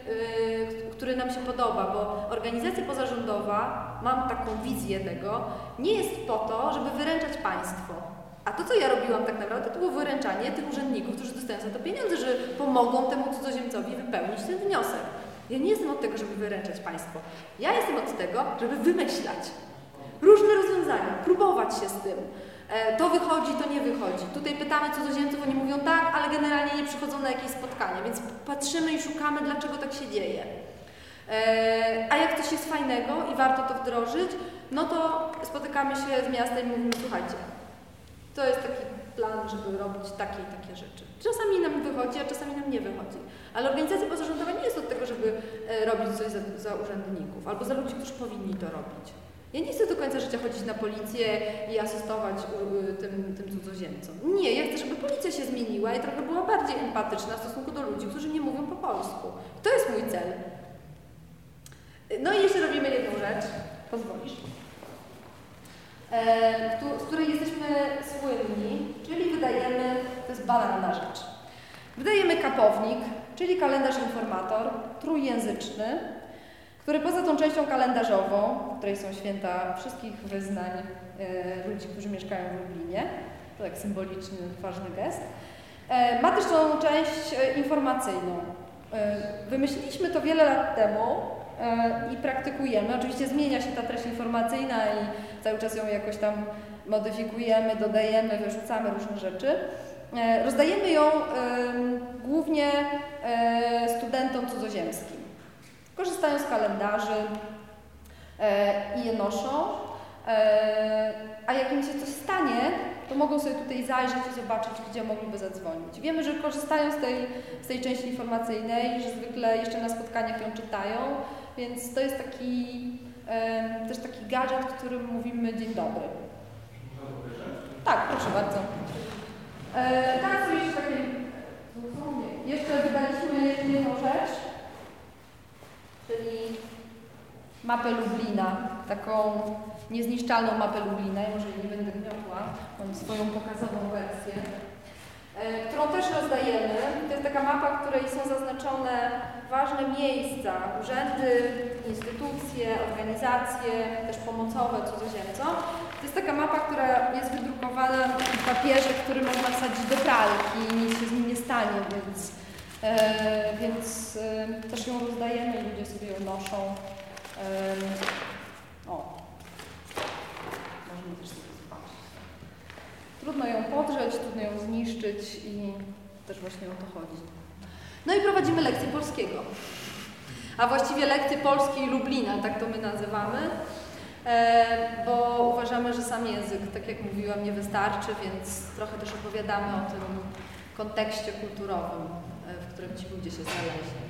y, który nam się podoba, bo organizacja pozarządowa, mam taką wizję tego, nie jest po to, żeby wyręczać państwo a to, co ja robiłam tak naprawdę, to było wyręczanie tych urzędników, którzy dostają za to pieniądze, że pomogą temu cudzoziemcowi wypełnić ten wniosek. Ja nie jestem od tego, żeby wyręczać państwo. Ja jestem od tego, żeby wymyślać różne rozwiązania, próbować się z tym. E, to wychodzi, to nie wychodzi. Tutaj pytamy cudzoziemców, oni mówią tak, ale generalnie nie przychodzą na jakieś spotkania, więc patrzymy i szukamy, dlaczego tak się dzieje. E, a jak coś jest fajnego i warto to wdrożyć, no to spotykamy się z miastem i mówimy, słuchajcie, to jest taki plan, żeby robić takie i takie rzeczy. Czasami nam wychodzi, a czasami nam nie wychodzi. Ale organizacja pozarządowa nie jest od tego, żeby e, robić coś za, za urzędników albo za ludzi, którzy powinni to robić. Ja nie chcę do końca życia chodzić na policję i asystować tym, tym cudzoziemcom. Nie, ja chcę, żeby policja się zmieniła i trochę była bardziej empatyczna w stosunku do ludzi, którzy nie mówią po polsku. To jest mój cel. No i jeszcze robimy jedną rzecz. Pozwolisz? E, z której jesteśmy słynni, czyli wydajemy, to jest banalna rzecz, wydajemy kapownik, czyli kalendarz informator, trójjęzyczny, który poza tą częścią kalendarzową, w której są święta wszystkich wyznań e, ludzi, którzy mieszkają w Lublinie, to tak symboliczny, ważny gest, e, ma też tą część informacyjną. Wymyśliliśmy to wiele lat temu, i praktykujemy. Oczywiście zmienia się ta treść informacyjna i cały czas ją jakoś tam modyfikujemy, dodajemy, wyrzucamy różne rzeczy. E, rozdajemy ją głównie e, studentom cudzoziemskim. Korzystają z kalendarzy e, i je noszą. A jak im się coś stanie, to mogą sobie tutaj zajrzeć i zobaczyć, gdzie mogliby zadzwonić. Wiemy, że korzystają z tej, z tej części informacyjnej, że zwykle jeszcze na spotkaniach ją czytają, więc to jest taki też taki gadżet, którym mówimy dzień dobry. Tak, proszę bardzo. E, tak, sobie jeszcze takie, jeszcze wydaliśmy jedną rzecz, czyli mapę Lublina, taką niezniszczalną mapę Lublina. Ja może nie będę gniotła, mam swoją pokazową wersję. E, którą też rozdajemy. To jest taka mapa, w której są zaznaczone ważne miejsca, urzędy, instytucje, organizacje, też pomocowe cudzoziemcom. To jest taka mapa, która jest wydrukowana w papierze, który można wsadzić do pralki i nic się z nim nie stanie, więc, e, więc e, też ją rozdajemy i ludzie sobie ją noszą. E, o, możemy też sobie Trudno ją podrzeć, trudno ją zniszczyć i też właśnie o to chodzi. No i prowadzimy lekcje polskiego. A właściwie lekcje polskiej Lublina, tak to my nazywamy, e, bo uważamy, że sam język, tak jak mówiłam, nie wystarczy, więc trochę też opowiadamy o tym kontekście kulturowym, e, w którym ci ludzie się znaleźli.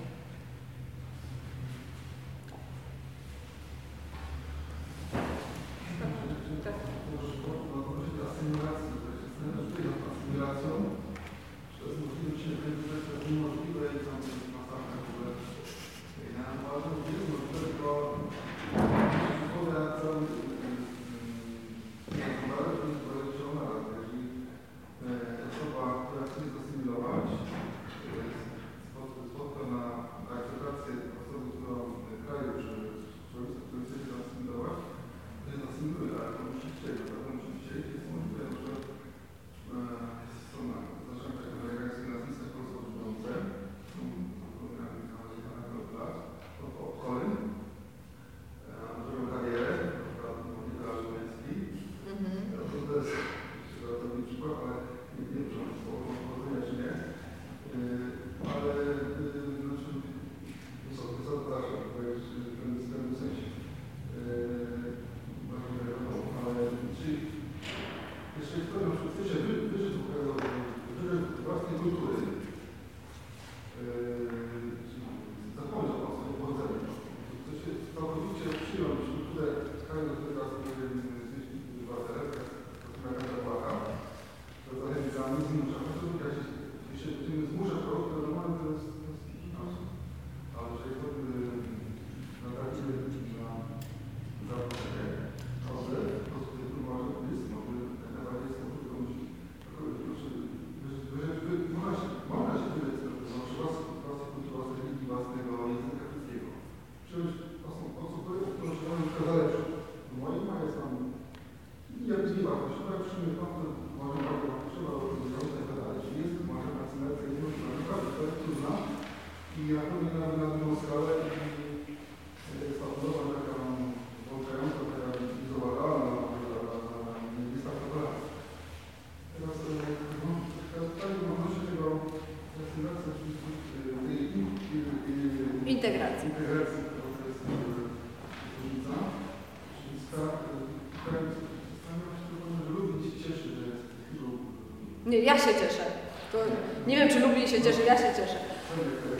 Nie, ja się cieszę. To nie wiem, czy lubi się cieszy, ja się cieszę. sobie, które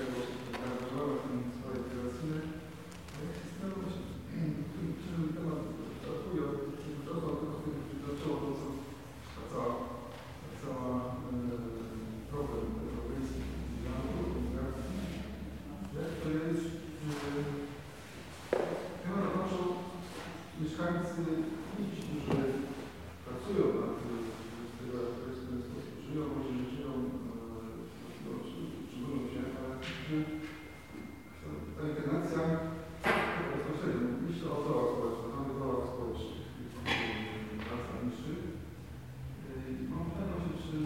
zaangażowały w ten swoje integracyjne. Ja się zastanawiam się, czym czym temat traktuje, to to tylko wtedy zaczęło to, co ta cała, ta cała e, problem europejski integracji. Jak to jest, że temat odnoszą mieszkańcy wsi, którzy pracują nad tym, z tego w ten sposób żyją, może nie żyją, e, no, czy przyjmują się, ale że ta integracja bezpośrednio, myślę o dołach społecznych, mamy dołach społecznych, praca niższych. I mam pytanie się, czy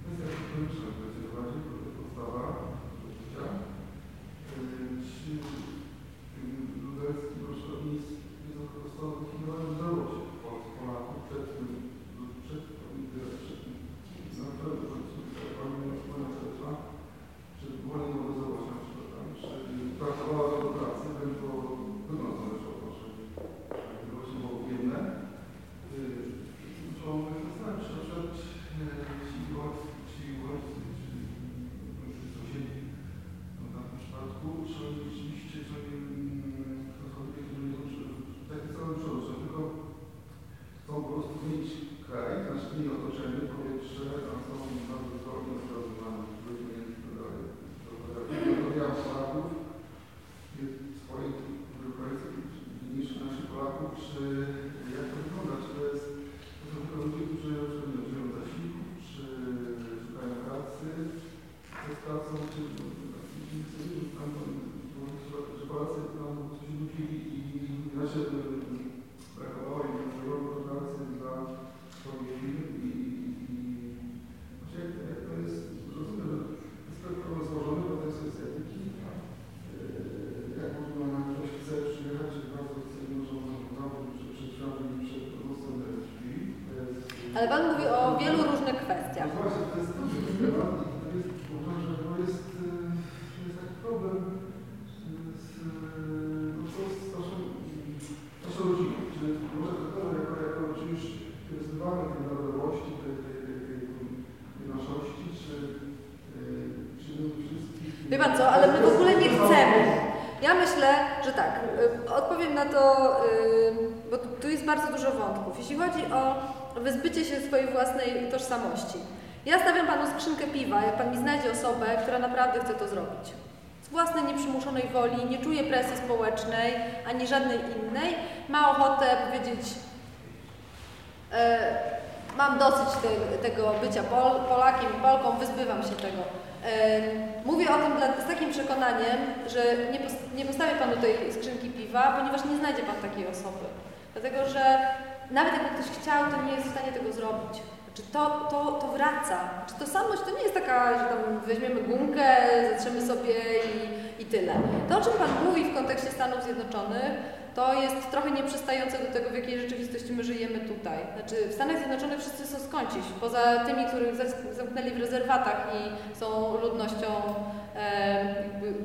kwestia ekonomiczna, która się prowadzi, to jest podstawa życia, czy lubelski na przykład nie jest, jest podstawą definiowanym bezrobocie Polsk, Polaków przed tym, przed tą przed tym, na pewno, że pani moja serca, czy wolę nie bezrobocia na przykład tam, czy pracowała do pracy, bym to wygląda zależało proszę, żeby właśnie było ujemne. To zastanawiam się, na przykład ci uchodźcy, ci uchodźcy, czy czy sąsiedzi, no w tym przypadku, czy oni rzeczywiście, czy oni, mm, to są ludzie, którzy nie są takie same przodu, że tylko chcą po prostu mieć kraj, nasz mniej otoczenie, powietrze, tam są bardzo zdolni, zrozumiani, ludzie i tak dalej. Ja Polaków, jest swoich wybrojców, niż naszych Polaków, czy jak to wygląda, czy to jest, to są tylko ludzie, którzy na przykład nie żyją zasiłku, czy szukają pracy, ze pracą, czy tam, że Polacy tam się nudzili i inaczej brakowało im do pracy dla swoich firm i, i, i jak, to jest, rozumiem, że jest problem złożony, to jest kwestia. Yy, Jak można na ktoś chce przyjechać, bardzo chce, może zawód, czy przed drzwiami, jest, Ale Pan mówi o wielu różnych kwestiach. Piwa, jak Pan mi znajdzie osobę, która naprawdę chce to zrobić. Z własnej nieprzymuszonej woli, nie czuje presji społecznej, ani żadnej innej, ma ochotę powiedzieć e, mam dosyć te, tego bycia Pol, Polakiem i Polką, wyzbywam się tego. E, mówię o tym dla, z takim przekonaniem, że nie, pos, nie postawię Panu tej skrzynki piwa, ponieważ nie znajdzie Pan takiej osoby. Dlatego, że nawet jakby ktoś chciał, to nie jest w stanie tego zrobić. Znaczy to, to, to wraca. Czy tożsamość to nie jest taka, że tam weźmiemy gumkę, zatrzemy sobie i, i tyle. To, o czym Pan mówi w kontekście Stanów Zjednoczonych, to jest trochę nieprzystające do tego, w jakiej rzeczywistości my żyjemy tutaj. Znaczy w Stanach Zjednoczonych wszyscy są skądś, poza tymi, których zamknęli w rezerwatach i są ludnością e,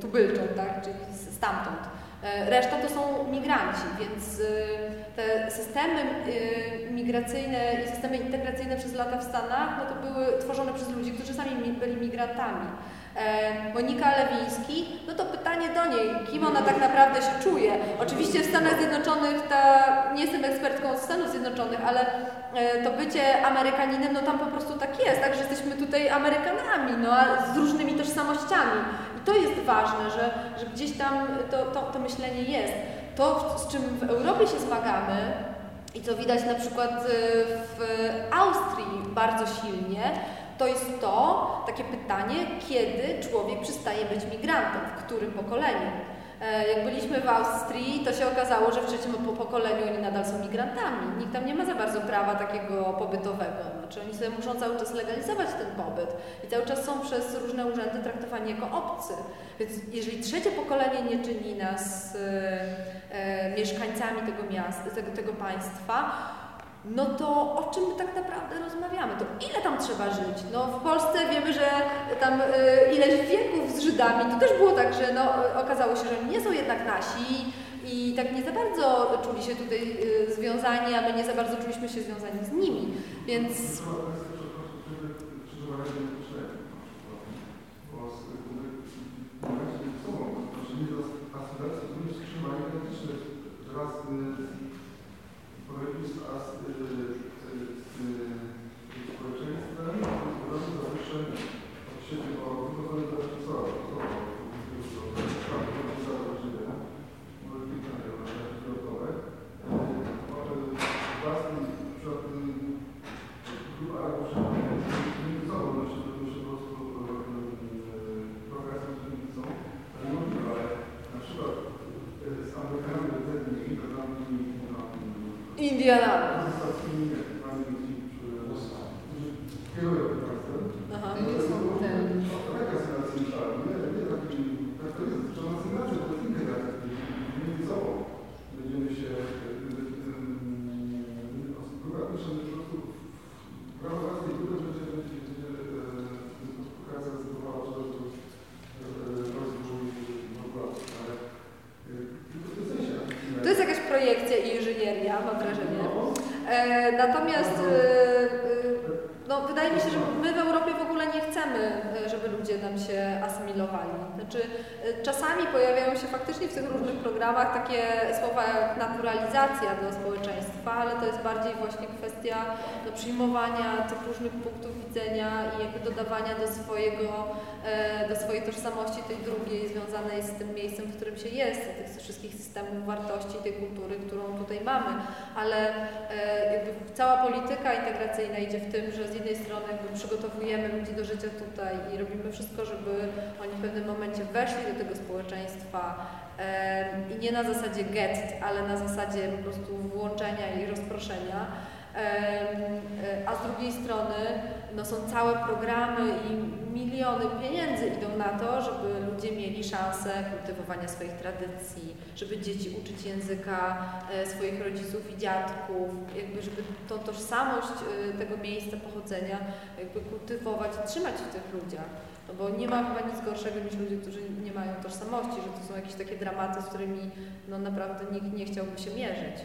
tubylczą, tak, czyli stamtąd. E, Reszta to są migranci, więc y, te systemy y, migracyjne i systemy integracyjne przez lata w Stanach no to były tworzone przez ludzi, którzy sami mi- byli migrantami. E, Monika Lewiński, no to pytanie do niej, kim ona tak naprawdę się czuje. Oczywiście w Stanach Zjednoczonych, ta, nie jestem ekspertką z Stanów Zjednoczonych, ale e, to bycie Amerykaninem, no tam po prostu tak jest, tak, że jesteśmy tutaj Amerykanami, no a z różnymi tożsamościami. I to jest ważne, że, że gdzieś tam to, to, to myślenie jest. To, z czym w Europie się zmagamy, i co widać na przykład y, w Austrii bardzo silnie, to jest to takie pytanie, kiedy człowiek przestaje być migrantem, w którym pokoleniu. E, Jak byliśmy w Austrii, to się okazało, że w trzecim po- pokoleniu oni nadal są migrantami. Nikt tam nie ma za bardzo prawa takiego pobytowego. Znaczy oni sobie muszą cały czas legalizować ten pobyt i cały czas są przez różne urzędy traktowani jako obcy. Więc jeżeli trzecie pokolenie nie czyni nas e, e, mieszkańcami tego miasta, tego, tego państwa, no to o czym my tak naprawdę rozmawiamy? To ile tam trzeba żyć? No w Polsce wiemy, że tam y, ileś wieków z Żydami, to też było tak, że no, okazało się, że nie są jednak nasi i tak nie za bardzo czuli się tutaj y, związani, a my nie za bardzo czuliśmy się związani z nimi, więc... Raz projektu z, z, z społeczeństwem, z zawyższeń od siebie o wychodzeniu do profesora, może pytanie dodatkowe. Własny przykład grupa Arabów nie widzą, no się to się po prostu trochę są, ale możliwe, ale na przykład z Amerykanami rdzennymi, Irlandami, Indianami. Kierują tym państwem. Aha. To nie są te... Taka asynacja myślała, nie, nie taki, tak to jest, że asynacja to jest integracja, między sobą będziemy się, grupa pisze, że po prostu w ramach własnej grupy będzie, będzie, będzie współpraca zdecydowała, że to rozwój w ogóle, ale tylko w tym sensie. To jest jakaś projekcja i inżynieria, mam wrażenie. E, natomiast e, e, no, wydaje mi się, że my w Europie w ogóle nie chcemy, e, żeby ludzie nam się asymilowali. Znaczy, e, czasami pojawiają się faktycznie w tych różnych programach takie słowa jak naturalizacja do społeczeństwa, ale to jest bardziej właśnie kwestia do przyjmowania tych różnych punktów widzenia i jakby dodawania do swojego, e, do swojej tożsamości tej drugiej, związanej z tym miejscem, w którym się jest, tych wszystkich systemów wartości, tej kultury, którą tutaj mamy, ale e, jakby cała polityka integracyjna idzie w tym, że z jednej strony jakby przygotowujemy ludzi do życia tutaj i robimy wszystko, żeby oni w pewnym momencie weszli do tego społeczeństwa e, i nie na zasadzie get, ale na zasadzie po prostu włączenia i rozproszenia. A z drugiej strony no, są całe programy i miliony pieniędzy idą na to, żeby ludzie mieli szansę kultywowania swoich tradycji, żeby dzieci uczyć języka e, swoich rodziców i dziadków, jakby żeby tą tożsamość e, tego miejsca pochodzenia jakby kultywować i trzymać w tych ludziach. No bo nie ma chyba nic gorszego niż ludzie, którzy nie mają tożsamości, że to są jakieś takie dramaty, z którymi no naprawdę nikt nie chciałby się mierzyć.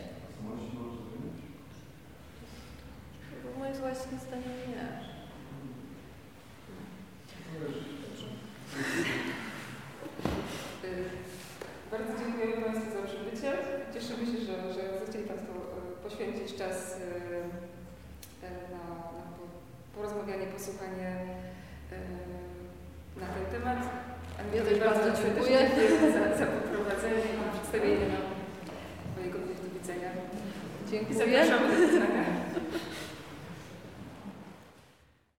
W moim właśnie zdaniu nie. Bardzo dziękujemy Państwu za przybycie. Cieszymy się, że, że zechcieli Państwo poświęcić czas na, na porozmawianie, posłuchanie na ten temat. Ja też bardzo dziękuję za, za poprowadzenie i przedstawienie nam mojego punktu widzenia. Dziękuję. Zapraszamy do.